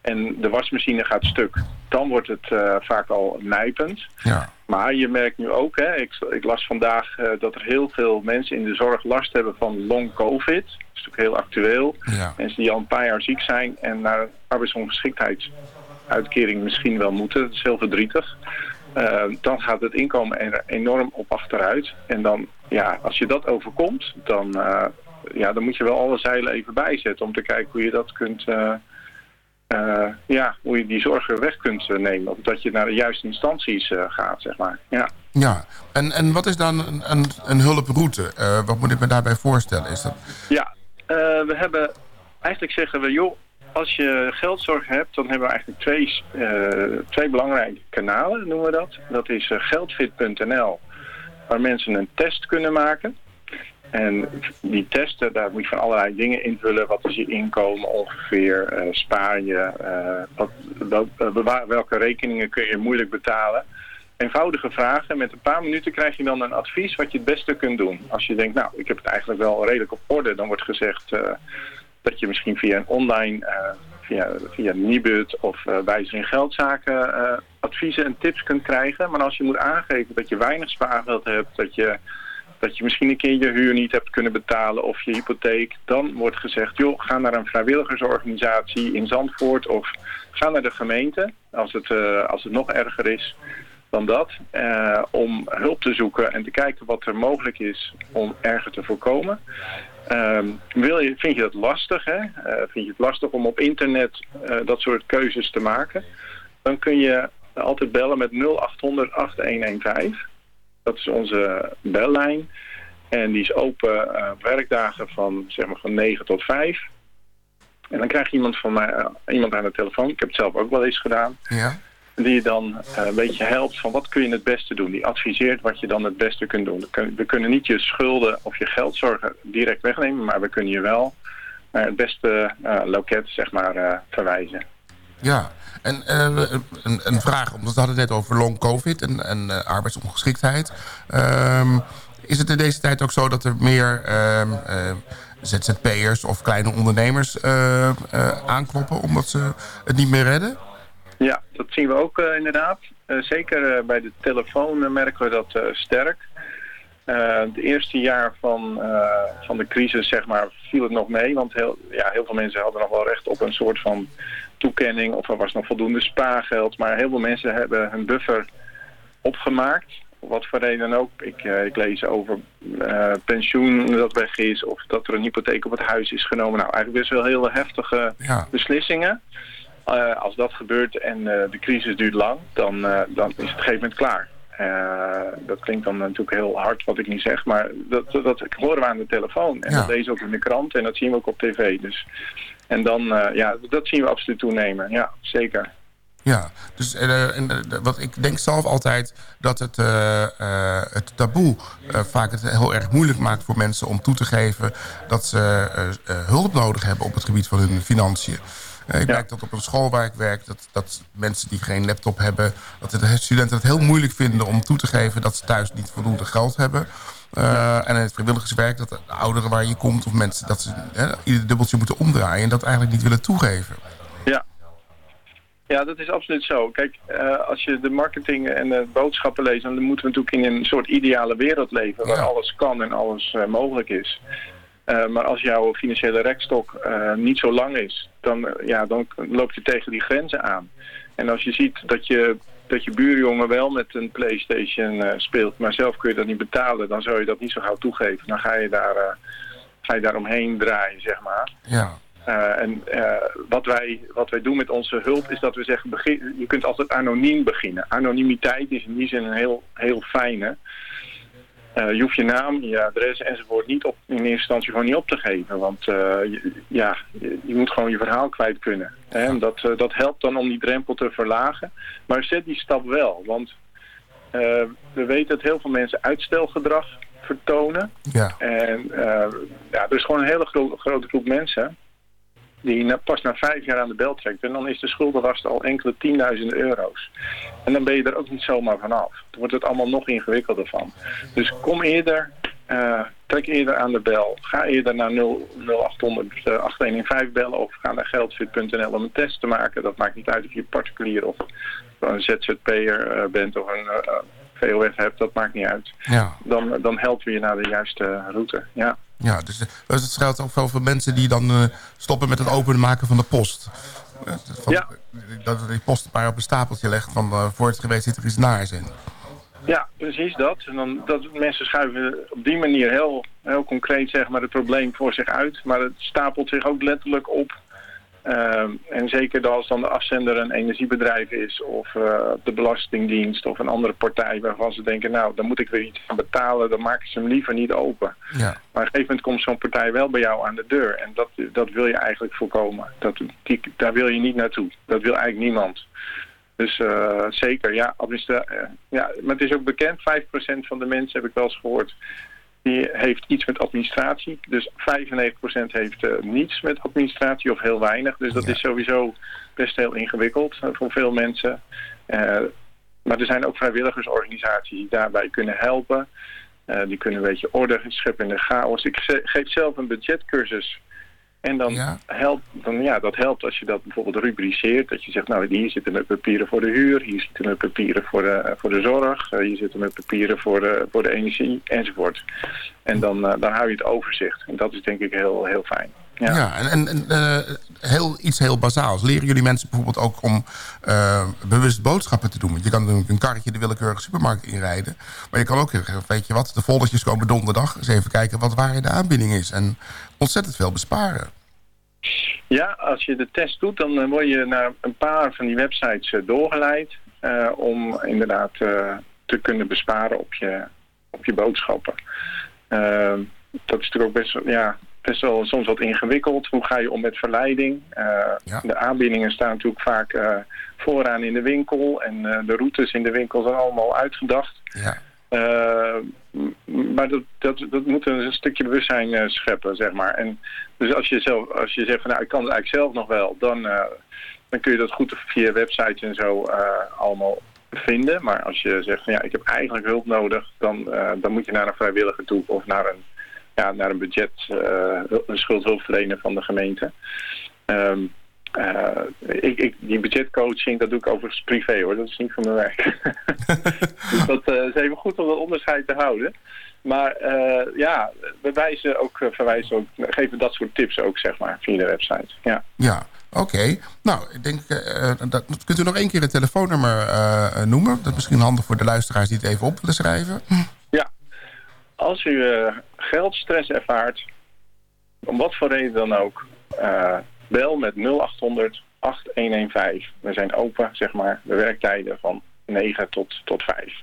en de wasmachine gaat stuk. Dan wordt het uh, vaak al nijpend. Ja. Maar je merkt nu ook, hè, ik, ik las vandaag uh, dat er heel veel mensen in de zorg last hebben van long covid. Dat is natuurlijk heel actueel. Ja. Mensen die al een paar jaar ziek zijn en naar arbeidsongeschiktheidsuitkering misschien wel moeten. Dat is heel verdrietig. Uh, dan gaat het inkomen er enorm op achteruit. En dan, ja, als je dat overkomt, dan, uh, ja, dan moet je wel alle zeilen even bijzetten om te kijken hoe je dat kunt, uh, ja, hoe je die zorgen weg kunt nemen. Of dat je naar de juiste instanties gaat, zeg maar. Ja, ja. En, en wat is dan een, een, een hulproute? wat moet ik me daarbij voorstellen? Is dat... Ja, we hebben, eigenlijk zeggen we, joh, als je geldzorg hebt, dan hebben we eigenlijk twee, twee belangrijke kanalen, noemen we dat. Dat is geldfit.nl, waar mensen een test kunnen maken. En die testen, daar moet je van allerlei dingen invullen. Wat is je inkomen ongeveer? Uh, spaar je? Wat, wel, welke rekeningen kun je moeilijk betalen? Eenvoudige vragen. Met een paar minuten krijg je dan een advies wat je het beste kunt doen. Als je denkt, nou, ik heb het eigenlijk wel redelijk op orde. Dan wordt gezegd dat je misschien via een online, via, via of uh, wijzer in geldzaken uh, adviezen en tips kunt krijgen. Maar als je moet aangeven dat je weinig spaargeld hebt, dat je, dat je misschien een keer je huur niet hebt kunnen betalen of je hypotheek, dan wordt gezegd, joh, ga naar een vrijwilligersorganisatie in Zandvoort of ga naar de gemeente als het, als het nog erger is dan dat, om hulp te zoeken en te kijken wat er mogelijk is om erger te voorkomen. Um, wil je, vind je dat lastig? Hè? Uh, vind je het lastig om op internet uh, dat soort keuzes te maken? Dan kun je altijd bellen met 0800 8115. Dat is onze bellijn. En die is open uh, werkdagen van, zeg maar, van 9 tot 5. En dan krijg je iemand, van mij, iemand aan de telefoon. Ik heb het zelf ook wel eens gedaan. Ja die dan uh, een beetje helpt van wat kun je het beste doen. Die adviseert wat je dan het beste kunt doen. We kunnen niet je schulden of je geldzorgen direct wegnemen, maar we kunnen je wel naar het beste uh, loket zeg maar, verwijzen. Ja, en een, een, vraag, omdat we hadden het net over long covid en, en arbeidsongeschiktheid. Um, is het in deze tijd ook zo dat er meer um, ZZP'ers of kleine ondernemers aankloppen omdat ze het niet meer redden? Ja, dat zien we ook uh, inderdaad. Uh, zeker uh, bij de telefoon merken we dat sterk. het eerste jaar van, van de crisis zeg maar, viel het nog mee. Want heel, ja, heel veel mensen hadden nog wel recht op een soort van toekenning. Of er was nog voldoende spaargeld. Maar heel veel mensen hebben hun buffer opgemaakt. Wat voor reden dan ook. Ik, ik lees over pensioen dat weg is. Of dat er een hypotheek op het huis is genomen. Nou, eigenlijk best wel heel heftige ja. beslissingen. Uh, als dat gebeurt en uh, de crisis duurt lang, dan, uh, dan is het op een gegeven moment klaar. dat klinkt dan natuurlijk heel hard wat ik niet zeg, maar dat, dat, dat horen we aan de telefoon. En ja. dat lezen we ook in de krant en dat zien we ook op tv. Dus, en dan, ja, dat zien we absoluut toenemen. Ja, zeker. Ja, dus en, wat ik denk zelf altijd dat het, het taboe vaak het heel erg moeilijk maakt voor mensen om toe te geven dat ze hulp nodig hebben op het gebied van hun financiën. Uh, ik merk dat op een school waar ik werk, dat, dat mensen die geen laptop hebben, dat de studenten het heel moeilijk vinden om toe te geven dat ze thuis niet voldoende geld hebben. Uh, en in het vrijwilligerswerk, dat de ouderen waar je komt of mensen, dat ze hè, ieder dubbeltje moeten omdraaien en dat eigenlijk niet willen toegeven. Ja. Ja, dat is absoluut zo. Kijk, uh, als je de marketing en de boodschappen leest, dan moeten we natuurlijk in een soort ideale wereld leven waar Ja. alles kan en alles uh, mogelijk is. Uh, maar als jouw financiële rekstok uh, niet zo lang is, dan, uh, ja, dan loop je tegen die grenzen aan. En als je ziet dat je, dat je buurjongen wel met een Playstation speelt, maar zelf kun je dat niet betalen, dan zou je dat niet zo gauw toegeven. Dan ga je daar, ga je daar omheen draaien, zeg maar. Ja. en wat, wij, wat wij doen met onze hulp is dat we zeggen, begin, je kunt altijd anoniem beginnen. Anonimiteit is in die zin een heel, heel fijne. Uh, je hoeft je naam, je adres enzovoort niet op, in eerste instantie gewoon niet op te geven. Want uh, je, ja, je, moet gewoon je verhaal kwijt kunnen. Hè? En dat, uh, dat helpt dan om die drempel te verlagen. Maar zet die stap wel. Want we weten dat heel veel mensen uitstelgedrag vertonen. Ja. En ja, er is gewoon een hele gro grote groep mensen die na, pas na vijf jaar aan de bel trekt. En dan is de schuldenlast al enkele tienduizenden euro's. En dan ben je er ook niet zomaar vanaf. Dan wordt het allemaal nog ingewikkelder van. Dus kom eerder uh, trek eerder aan de bel. Ga eerder naar 0800 8115 bellen of ga naar geldfit.nl om een test te maken. Dat maakt niet uit of je particulier of een ZZP'er bent of een VOF hebt, dat maakt niet uit. Ja. Dan, dan helpen we je naar de juiste route. Ja. Ja, dus, dus het geldt ook voor mensen die dan uh, stoppen met het openmaken van de post. Van, ja. Dat die post een paar op een stapeltje legt van uh, voor het geweest zit er iets naars in. Ja, precies dat. En dan, dat mensen schuiven op die manier heel, heel concreet zeg maar, het probleem voor zich uit. Maar het stapelt zich ook letterlijk op Ehm, en zeker als dan de afzender een energiebedrijf is of uh, de Belastingdienst of een andere partij waarvan ze denken, nou, dan moet ik weer iets aan betalen, dan maken ze hem liever niet open. Ja. Maar op een gegeven moment komt zo'n partij wel bij jou aan de deur en dat, dat wil je eigenlijk voorkomen. Dat, die, daar wil je niet naartoe. Dat wil eigenlijk niemand. Dus uh, zeker, ja, uh, ja. Maar het is ook bekend, 5% van de mensen, heb ik wel eens gehoord, die heeft iets met administratie. Dus 95% heeft uh, niets met administratie of heel weinig. Dus dat is sowieso best heel ingewikkeld uh, voor veel mensen. Uh, maar er zijn ook vrijwilligersorganisaties die daarbij kunnen helpen. die kunnen een beetje orde scheppen in de chaos. Ik geef zelf een budgetcursus en dan helpt, dan, ja, dat helpt als je dat bijvoorbeeld rubriceert. Dat je zegt, nou hier zitten mijn papieren voor de huur, hier zitten mijn papieren voor de, voor de zorg, uh, hier zitten mijn papieren voor de, voor de energie enzovoort. En dan, dan hou je het overzicht. En dat is denk ik heel, heel fijn. Ja, ja en, en uh, heel, iets heel bazaals. Leren jullie mensen bijvoorbeeld ook om bewust boodschappen te doen? Want je kan natuurlijk een karretje de willekeurige supermarkt inrijden. Maar je kan ook, weet je wat, de foldertjes komen donderdag. Eens even kijken wat waar de aanbieding is. En ontzettend veel besparen. Ja, als je de test doet, dan eh, word je naar een paar van die websites eh, doorgeleid... Uh, om inderdaad uh, te kunnen besparen op je, op je boodschappen. Uh, dat is natuurlijk ook best, ja, best wel soms wat ingewikkeld. Hoe ga je om met verleiding? Ja. De aanbiedingen staan natuurlijk vaak vooraan in de winkel... en de routes in de winkel zijn allemaal uitgedacht. Ja. Uh, maar dat, dat, dat moet een stukje bewustzijn uh, scheppen, zeg maar. En dus als je, zelf, als je zegt van nou, ik kan het eigenlijk zelf nog wel, dan, uh, dan kun je dat goed via websites en zo allemaal vinden. Maar als je zegt van ja, ik heb eigenlijk hulp nodig, dan, dan moet je naar een vrijwilliger toe of naar een, ja, naar een budget, een schuldhulpverlener van de gemeente. Uh, ik, ik, die budgetcoaching, dat doe ik overigens privé hoor. Dat is niet voor mijn werk. dus dat uh, is even goed om dat onderscheid te houden. Maar uh, ja, we wijzen ook, verwijzen ook, geven dat soort tips ook, zeg maar, via de website. Ja, ja oké. Nou, ik denk, dat, kunt u nog één keer het telefoonnummer noemen? Dat is misschien handig voor de luisteraars die het even op willen schrijven. Ja, als u geldstress ervaart, om wat voor reden dan ook Bel met 0800 8115. We zijn open, zeg maar, de werktijden van 9 tot, tot 5.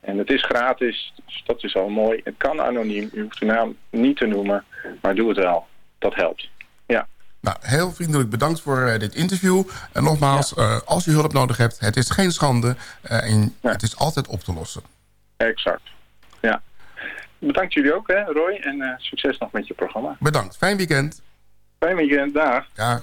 En het is gratis, dus dat is al mooi. Het kan anoniem, u hoeft de naam niet te noemen, maar doe het wel. Dat helpt. Ja. Nou, heel vriendelijk bedankt voor uh, dit interview. En nogmaals, ja. uh, als u hulp nodig hebt, het is geen schande uh, en ja. het is altijd op te lossen. Exact, ja. Bedankt jullie ook, hè, Roy, en succes nog met je programma. Bedankt, fijn weekend. Fijn weekend, dag. Ja.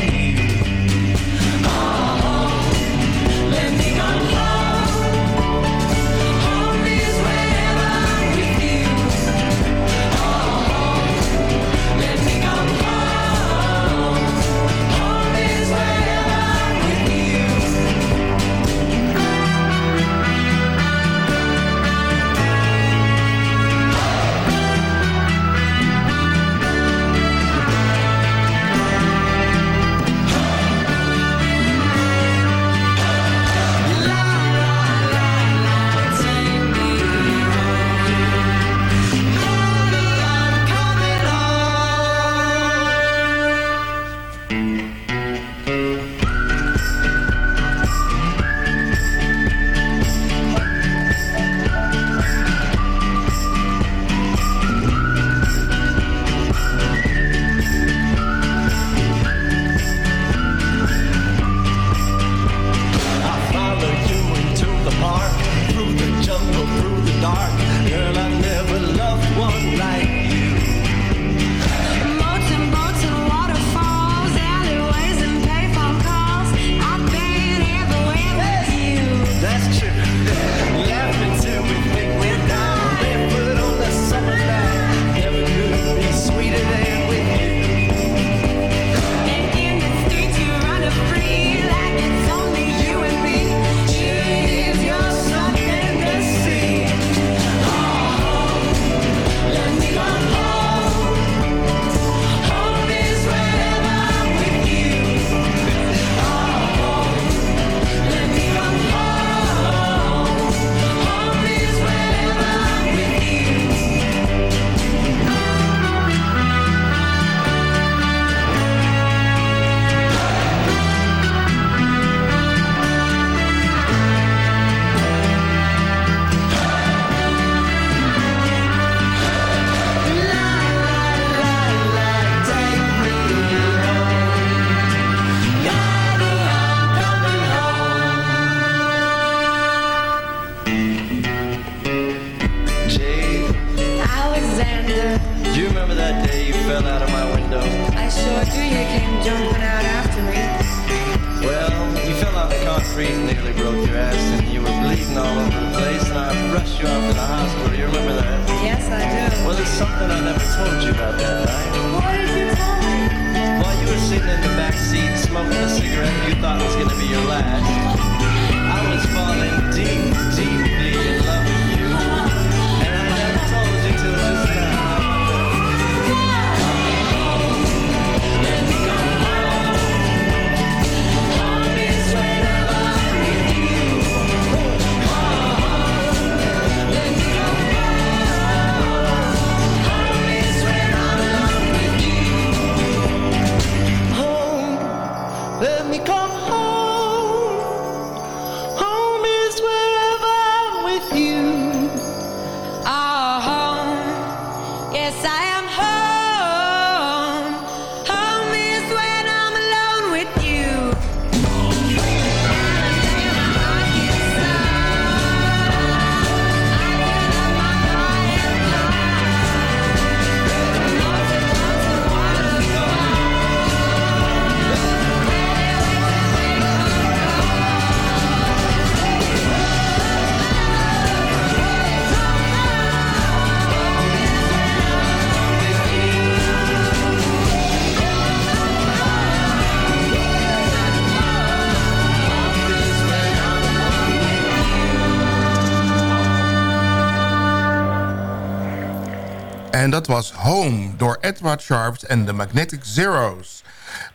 was Home door Edward Sharps en de Magnetic Zeros.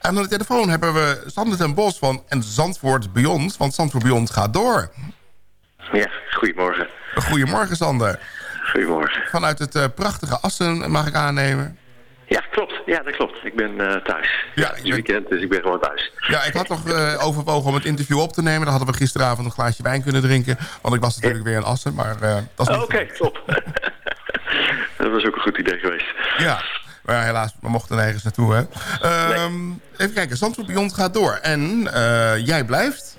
En aan de telefoon hebben we Sander ten Bos van en Zandvoort Beyond. Want Zandvoort Beyond gaat door. Ja, goedemorgen. Goedemorgen Sander. Goedemorgen. Vanuit het eh, prachtige Assen mag ik aannemen. Ja, klopt. Ja, dat klopt. Ik ben eh, thuis. Ja, het is weekend, dus ik ben gewoon thuis. Ja, ik had toch eh, overwogen om het interview op te nemen. Dan hadden we gisteravond een glaasje wijn kunnen drinken. Want ik was natuurlijk weer in Assen, maar dat is niet Oké, top. dat was ook een goed idee geweest. Ja, maar helaas, we mochten nergens naartoe. Hè. Ehm, Even kijken, Zandvoort Beyond gaat door. En eh, jij blijft?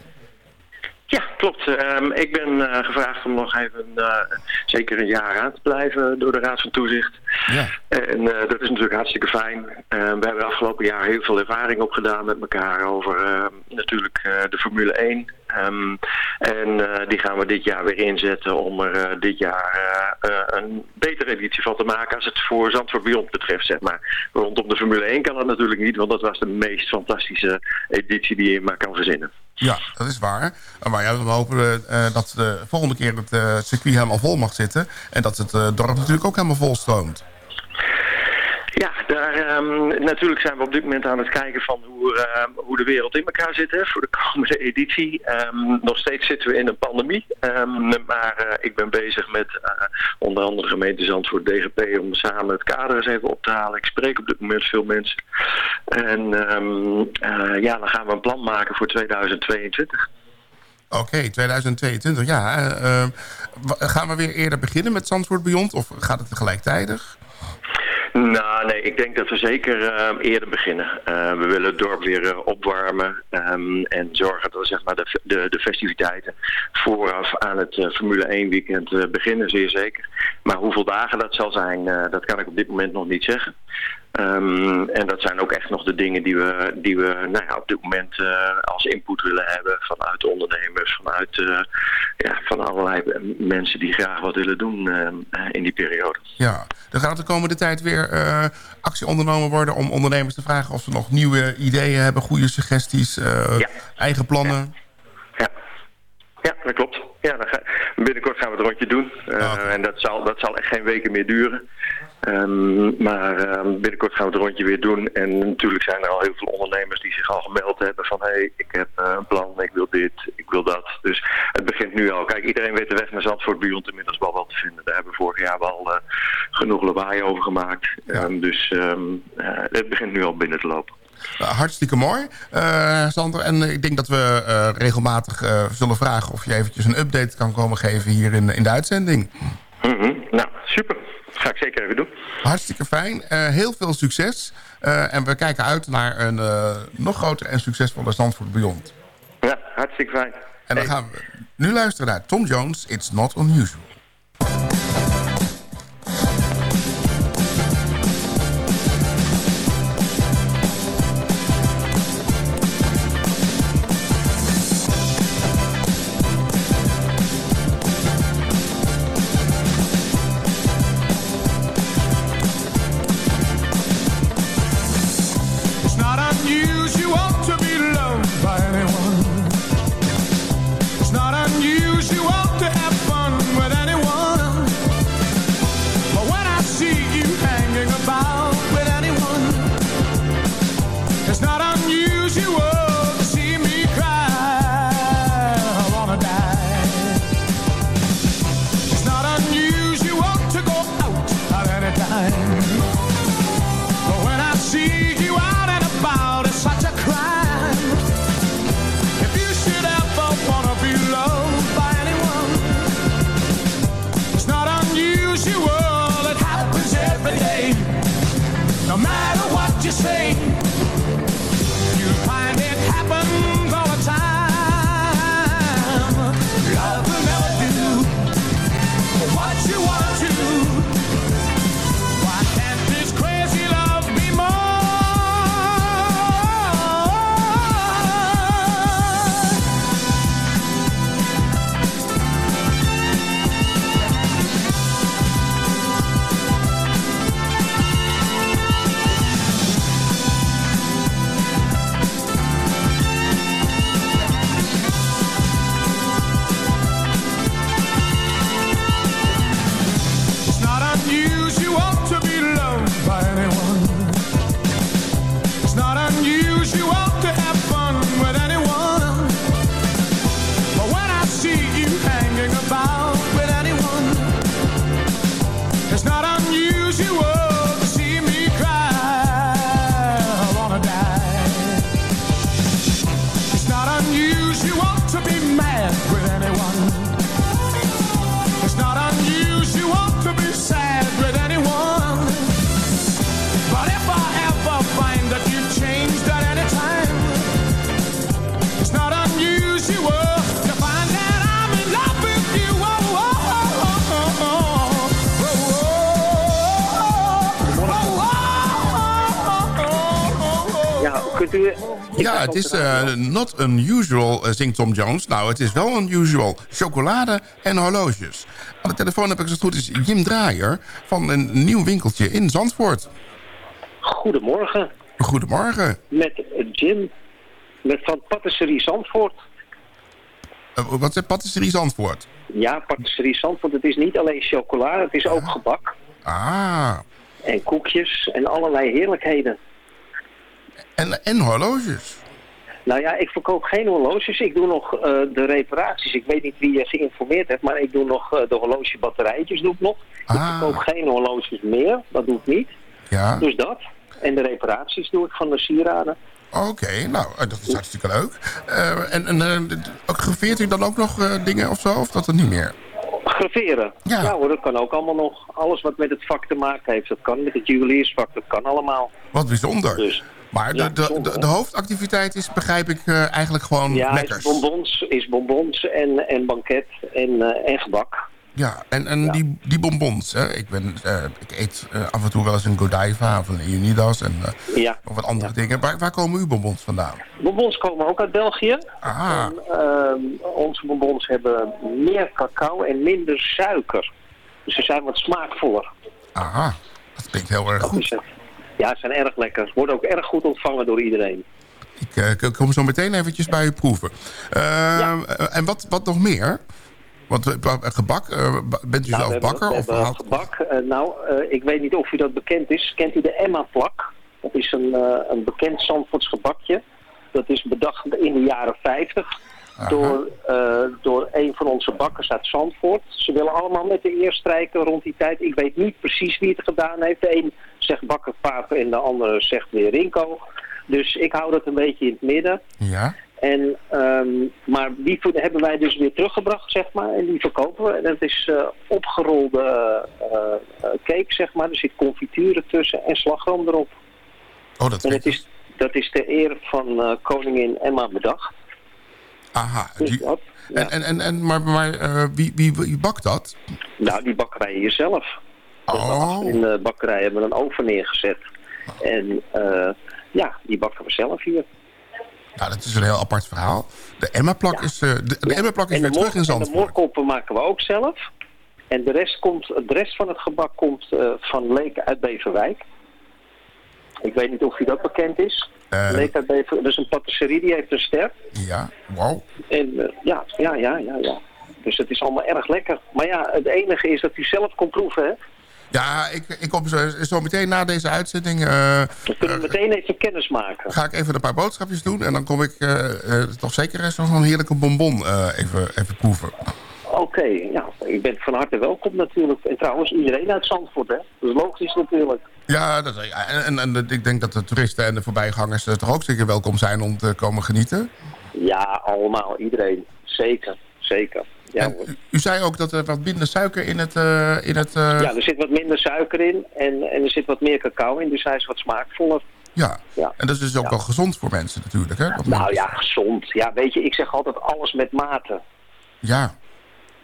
Ja, klopt. Ehm, ik ben eh, gevraagd om nog even eh, zeker een jaar aan te blijven door de Raad van Toezicht. Ja. En dat is natuurlijk hartstikke fijn. Eh, we hebben afgelopen jaar heel veel ervaring opgedaan met elkaar over natuurlijk de Formule 1. Ehm, en eh, die gaan we dit jaar weer inzetten om er eh, dit jaar eh, een betere editie van te maken als het voor Zandvoort Beyond betreft. Zeg maar. Rondom de Formule 1 kan dat natuurlijk niet, want dat was de meest fantastische editie die je maar kan verzinnen. Ja, dat is waar. Maar ja, we hopen dat de volgende keer het circuit helemaal vol mag zitten. En dat het dorp natuurlijk ook helemaal vol stroomt. Ja, daar, ehm, natuurlijk zijn we op dit moment aan het kijken van hoe, ehm, hoe de wereld in elkaar zit hè, voor de komende editie. Ehm, nog steeds zitten we in een pandemie, maar eh, ik ben bezig met eh, onder andere gemeente Zandvoort, DGP, om samen het kader eens even op te halen. Ik spreek op dit moment veel mensen. En eh, ja, dan gaan we een plan maken voor 2022. Oké, 2022, ja. gaan we weer eerder beginnen met Zandvoort Beyond? Of gaat het tegelijkertijd? Nou, nee, ik denk dat we zeker eh, eerder beginnen. Eh, we willen het dorp weer eh, opwarmen ehm, en zorgen dat zeg maar, de, de, de festiviteiten vooraf aan het eh, Formule 1 weekend beginnen, zeer zeker. Maar hoeveel dagen dat zal zijn, dat kan ik op dit moment nog niet zeggen. Ehm, en dat zijn ook echt nog de dingen die we, die we nou ja, op dit moment eh, als input willen hebben vanuit ondernemers, vanuit eh, ja, van allerlei mensen die graag wat willen doen eh, in die periode. Ja, er gaat de komende tijd weer actie ondernomen worden om ondernemers te vragen of ze nog nieuwe ideeën hebben, goede suggesties, eigen plannen. Ja, dat klopt. Ja, dan ga, binnenkort gaan we het rondje doen. Eh, En dat zal, dat zal echt geen weken meer duren. Ehm, maar ehm, binnenkort gaan we het rondje weer doen. En natuurlijk zijn er al heel veel ondernemers die zich al gemeld hebben van... hé, hey, ik heb eh, een plan, ik wil dit, ik wil dat. Dus het begint nu al. Kijk, iedereen weet de weg naar Zandvoort Beyond inmiddels wel wat te vinden. Daar hebben we vorig jaar wel eh, genoeg lawaai over gemaakt. Ehm, dus eh, het begint nu al binnen te lopen. Nou, hartstikke mooi, Sander. En ik denk dat we regelmatig zullen vragen of je eventjes een update kan komen geven hier in, in de uitzending. Mhm. Nou, super. Ga ik zeker even doen. Hartstikke fijn. Eh, heel veel succes. Eh, en we kijken uit naar een eh, nog groter en succesvolle Zandvoort Beyond. Ja, hartstikke fijn. En dan gaan we nu luisteren naar Tom Jones, It's Not Unusual. Unusual to be u... Ja, het is eh, not unusual, eh, zingt Tom Jones. Nou, het is wel unusual. Chocolade en horloges. Aan de telefoon heb ik, als het goed is, Jim Draaier... van een nieuw winkeltje in Zandvoort. Goedemorgen, Goedemorgen. met Jim, met van Patisserie Zandvoort. Eh, wat is patisserie Zandvoort? Ja, Patisserie Zandvoort, het is niet alleen chocola, het is ook gebak. Ah, En koekjes en allerlei heerlijkheden. En, en horloges. Nou ja, ik verkoop geen horloges. Ik doe nog eh, de reparaties. Ik weet niet wie je geïnformeerd hebt, maar ik doe nog eh, de horlogebatterijtjes doe ik nog. Ik verkoop geen horloges meer, dat doe ik niet. Ja. Dus dat. En de reparaties doe ik van de sieraden. Oké, nou, eh, dat is hartstikke leuk. En en graveert u dan ook nog dingen of zo? Of dat er niet meer? Graveren. Ja. hoor, dat kan ook allemaal nog. Alles wat met het vak te maken heeft, dat kan. Met het juweliersvak, dat kan allemaal. Wat bijzonder. Dus, maar de, ja, de, de, de hoofdactiviteit is, begrijp ik, eh, eigenlijk gewoon ja, lekkers. is bonbons, is bonbons en, en banket en, eh, en gebak. Ja, en, en Die, die bonbons. Hè? Ik, ben, eh, ik eet af en toe wel eens een Godiva of een Unidas en Ja. of wat andere dingen. Waar, waar komen uw bonbons vandaan? Bonbons komen ook uit België. Ah, En, ehm, onze bonbons hebben meer cacao en minder suiker. Dus ze zijn wat smaakvoller. aha. Dat klinkt heel erg goed. Ja, ze zijn erg lekker. Ze worden ook erg goed ontvangen door iedereen. Ik k- kom zo meteen eventjes bij u proeven. Eh, eh, En wat, wat nog meer? Want eh, gebak, bent u Nou, zelf hebben- bakker? Of haalt- gebak. Nou, ik weet niet of u dat bekend is. Kent u de Emma-plak? Dat is een, een bekend Zandvoorts gebakje. Dat is bedacht in de jaren 50 door, eh, door een van onze bakkers uit Zandvoort. Ze willen allemaal met de eer strijken rond die tijd. Ik weet niet precies wie het gedaan heeft. De een zegt bakker Paap en de andere zegt weer Rinko. Dus ik hou dat een beetje in het midden. Ja? En, ehm, maar die hebben wij dus weer teruggebracht, zeg maar. En die verkopen we. En dat is eh, opgerolde eh, cake, zeg maar. Er zit confituren tussen en slagroom erop. Oh, dat en het is, dat is ter eer van koningin Emma bedacht. Aha. Die, dat, en, en, en, en, maar maar eh, wie, wie, wie bakt dat? Nou, die bakkerij hier zelf. Oh. In de bakkerij hebben we een oven neergezet. En eh, ja, die bakken we zelf hier. Nou, dat is een heel apart verhaal. De Emma-plak is, eh, de, de Emma-plak is En weer de, terug in moor- en de moorkoppen maken we ook zelf. En de rest, komt, de rest van het gebak komt van Leek uit Beverwijk. Ik weet niet of u dat bekend is. Eh. Dat is een patisserie, die heeft een ster. Ja, wow. En eh, ja, ja, ja, ja, ja. Dus het is allemaal erg lekker. Maar ja, het enige is dat u zelf kon proeven, hè. Ja, ik, ik kom zo, zo meteen na deze uitzending... eh, We kunnen meteen even kennis maken. ga ik even een paar boodschapjes doen. En dan kom ik eh, eh, toch zeker eens nog een heerlijke bonbon eh, even, even proeven. Oké, ja, ik ben van harte welkom natuurlijk. En trouwens, iedereen uit Zandvoort, hè? Dat is logisch natuurlijk. Ja, dat, en, en, en ik denk dat de toeristen en de voorbijgangers eh, toch ook zeker welkom zijn om te komen genieten. Ja, allemaal, iedereen. Zeker, zeker. Ja. U zei ook dat er wat minder suiker in het... eh, in het eh, ja, er zit wat minder suiker in en, en er zit wat meer cacao in, dus hij is wat smaakvoller. ja. Ja. en dat is dus ook wel gezond voor mensen natuurlijk. Hè? Nou ja, gezond. Ja, weet je, ik zeg altijd alles met mate. Ja,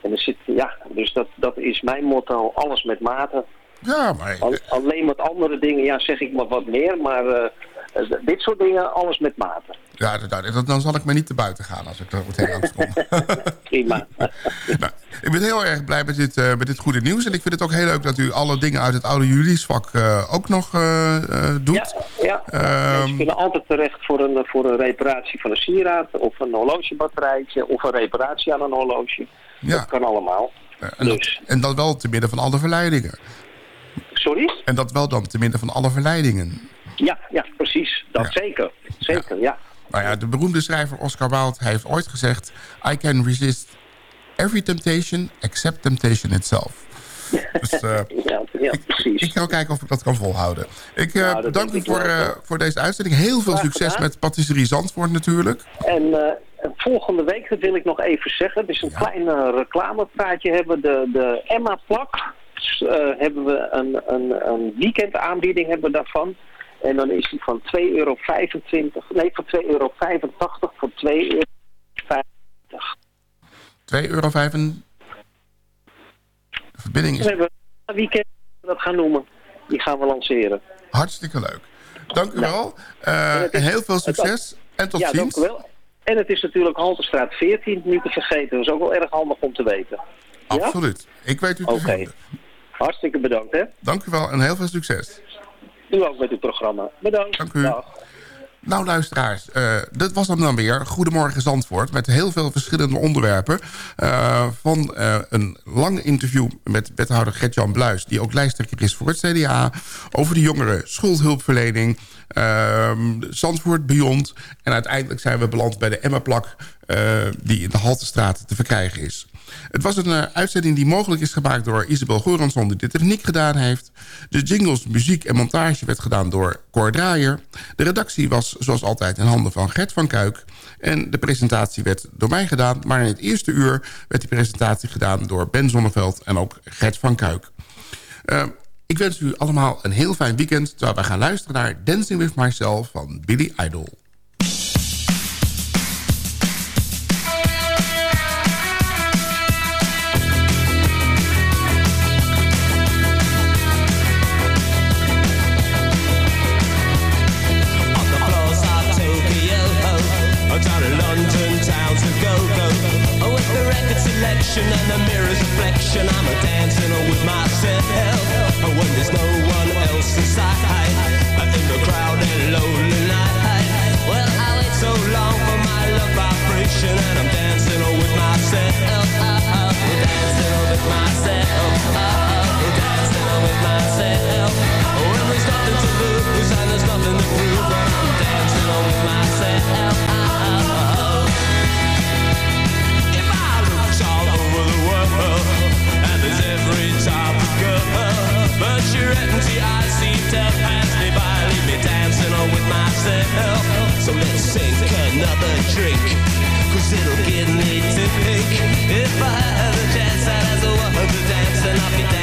En er zit, ja, dus dat, dat is mijn motto, alles met mate. Ja maar Al- alleen met andere dingen, ja, zeg ik maar wat meer, maar eh, eh, dit soort dingen, alles met mate. ja, dat- dan zal ik maar niet te buiten gaan als ik er meteen langs kom. Prima. nou, ik ben heel erg blij met dit, eh, met dit goede nieuws. En ik vind het ook heel leuk dat u alle dingen uit het oude juridisvak eh ook nog doet. Ja, Ehm, mensen kunnen altijd terecht voor een, voor een reparatie van een sieraad of een horlogebatterijtje of een reparatie aan een horloge. Ja. Dat kan allemaal. en, dat, en dat wel te midden van alle verleidingen. Sorry? En dat wel dan te midden van alle verleidingen. Ja, ja, precies. Dat zeker. Zeker, ja. Nou ja, de beroemde schrijver Oscar Wilde hij heeft ooit gezegd... I can resist every temptation except temptation itself. Dus eh, ja, ja, precies. ik ga kijken of ik dat kan volhouden. Ik Nou, dat bedank u voor, eh, voor deze uitzending. Heel veel Graag succes gedaan. met Patisserie Zandvoort natuurlijk. En en volgende week, dat wil ik nog even zeggen, dus een klein eh, reclamepraatje hebben. De, de Emma-plak eh, hebben we een, een, een weekendaanbieding hebben we daarvan. En dan is die van 2,25 euro, nee van 2,85 euro voor 2,50 euro. 2,05 euro. De verbinding is hebben we een weekend, dat gaan noemen. Die gaan we lanceren. hartstikke leuk. Dank u Nou, wel. Eh, is- heel veel succes. En tot ja, ziens. dank u wel. En het is natuurlijk Halterstraat 14, niet te vergeten. Dat is ook wel erg handig om te weten. Ja? Absoluut. Ik weet u te vinden. Hartstikke bedankt, hè. Dank u wel en heel veel succes. U ook met uw programma. Bedankt. Dank u. Dag. Nou, luisteraars, eh dit was hem dan weer. Goedemorgen Zandvoort, met heel veel verschillende onderwerpen. Eh, van eh, een lang interview met wethouder Gert-Jan Bluis... die ook lijsttrekker is voor het CDA... over de jongeren, schuldhulpverlening... ehm, Zandvoort Beyond... en uiteindelijk zijn we beland bij de Emma-plak... die in de Haltestraat te verkrijgen is. Het was een eh, uitzending die mogelijk is gemaakt door Isabel Goransson... die de techniek gedaan heeft. De jingles, muziek en montage werd gedaan door Cor Draaier. De redactie was zoals altijd in handen van Gert van Kuik. En de presentatie werd door mij gedaan. Maar in het eerste uur werd die presentatie gedaan door Ben Zonneveld... en ook Gert van Kuik. Eh, ik wens u allemaal een heel fijn weekend... terwijl wij gaan luisteren naar Dancing With Myself van Billy Idol. Selection and the mirror's reflection, I'm a empty eyes seem to pass me by, leave me dancing on with myself. So let's sink another drink, cause it'll get me to think. If I had a chance, I'd ask the world to dance, and I'll be dancing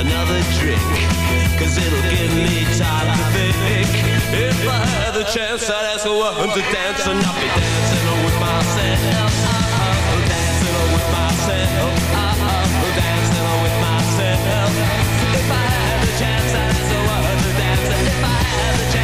another drink Cause it'll give me time to think. If I had the chance I'd ask a woman to dance And I'll be dancing with myself. Dancing with myself. Dancing with myself. If I had the chance I'd ask a woman to dance. And if I had the chance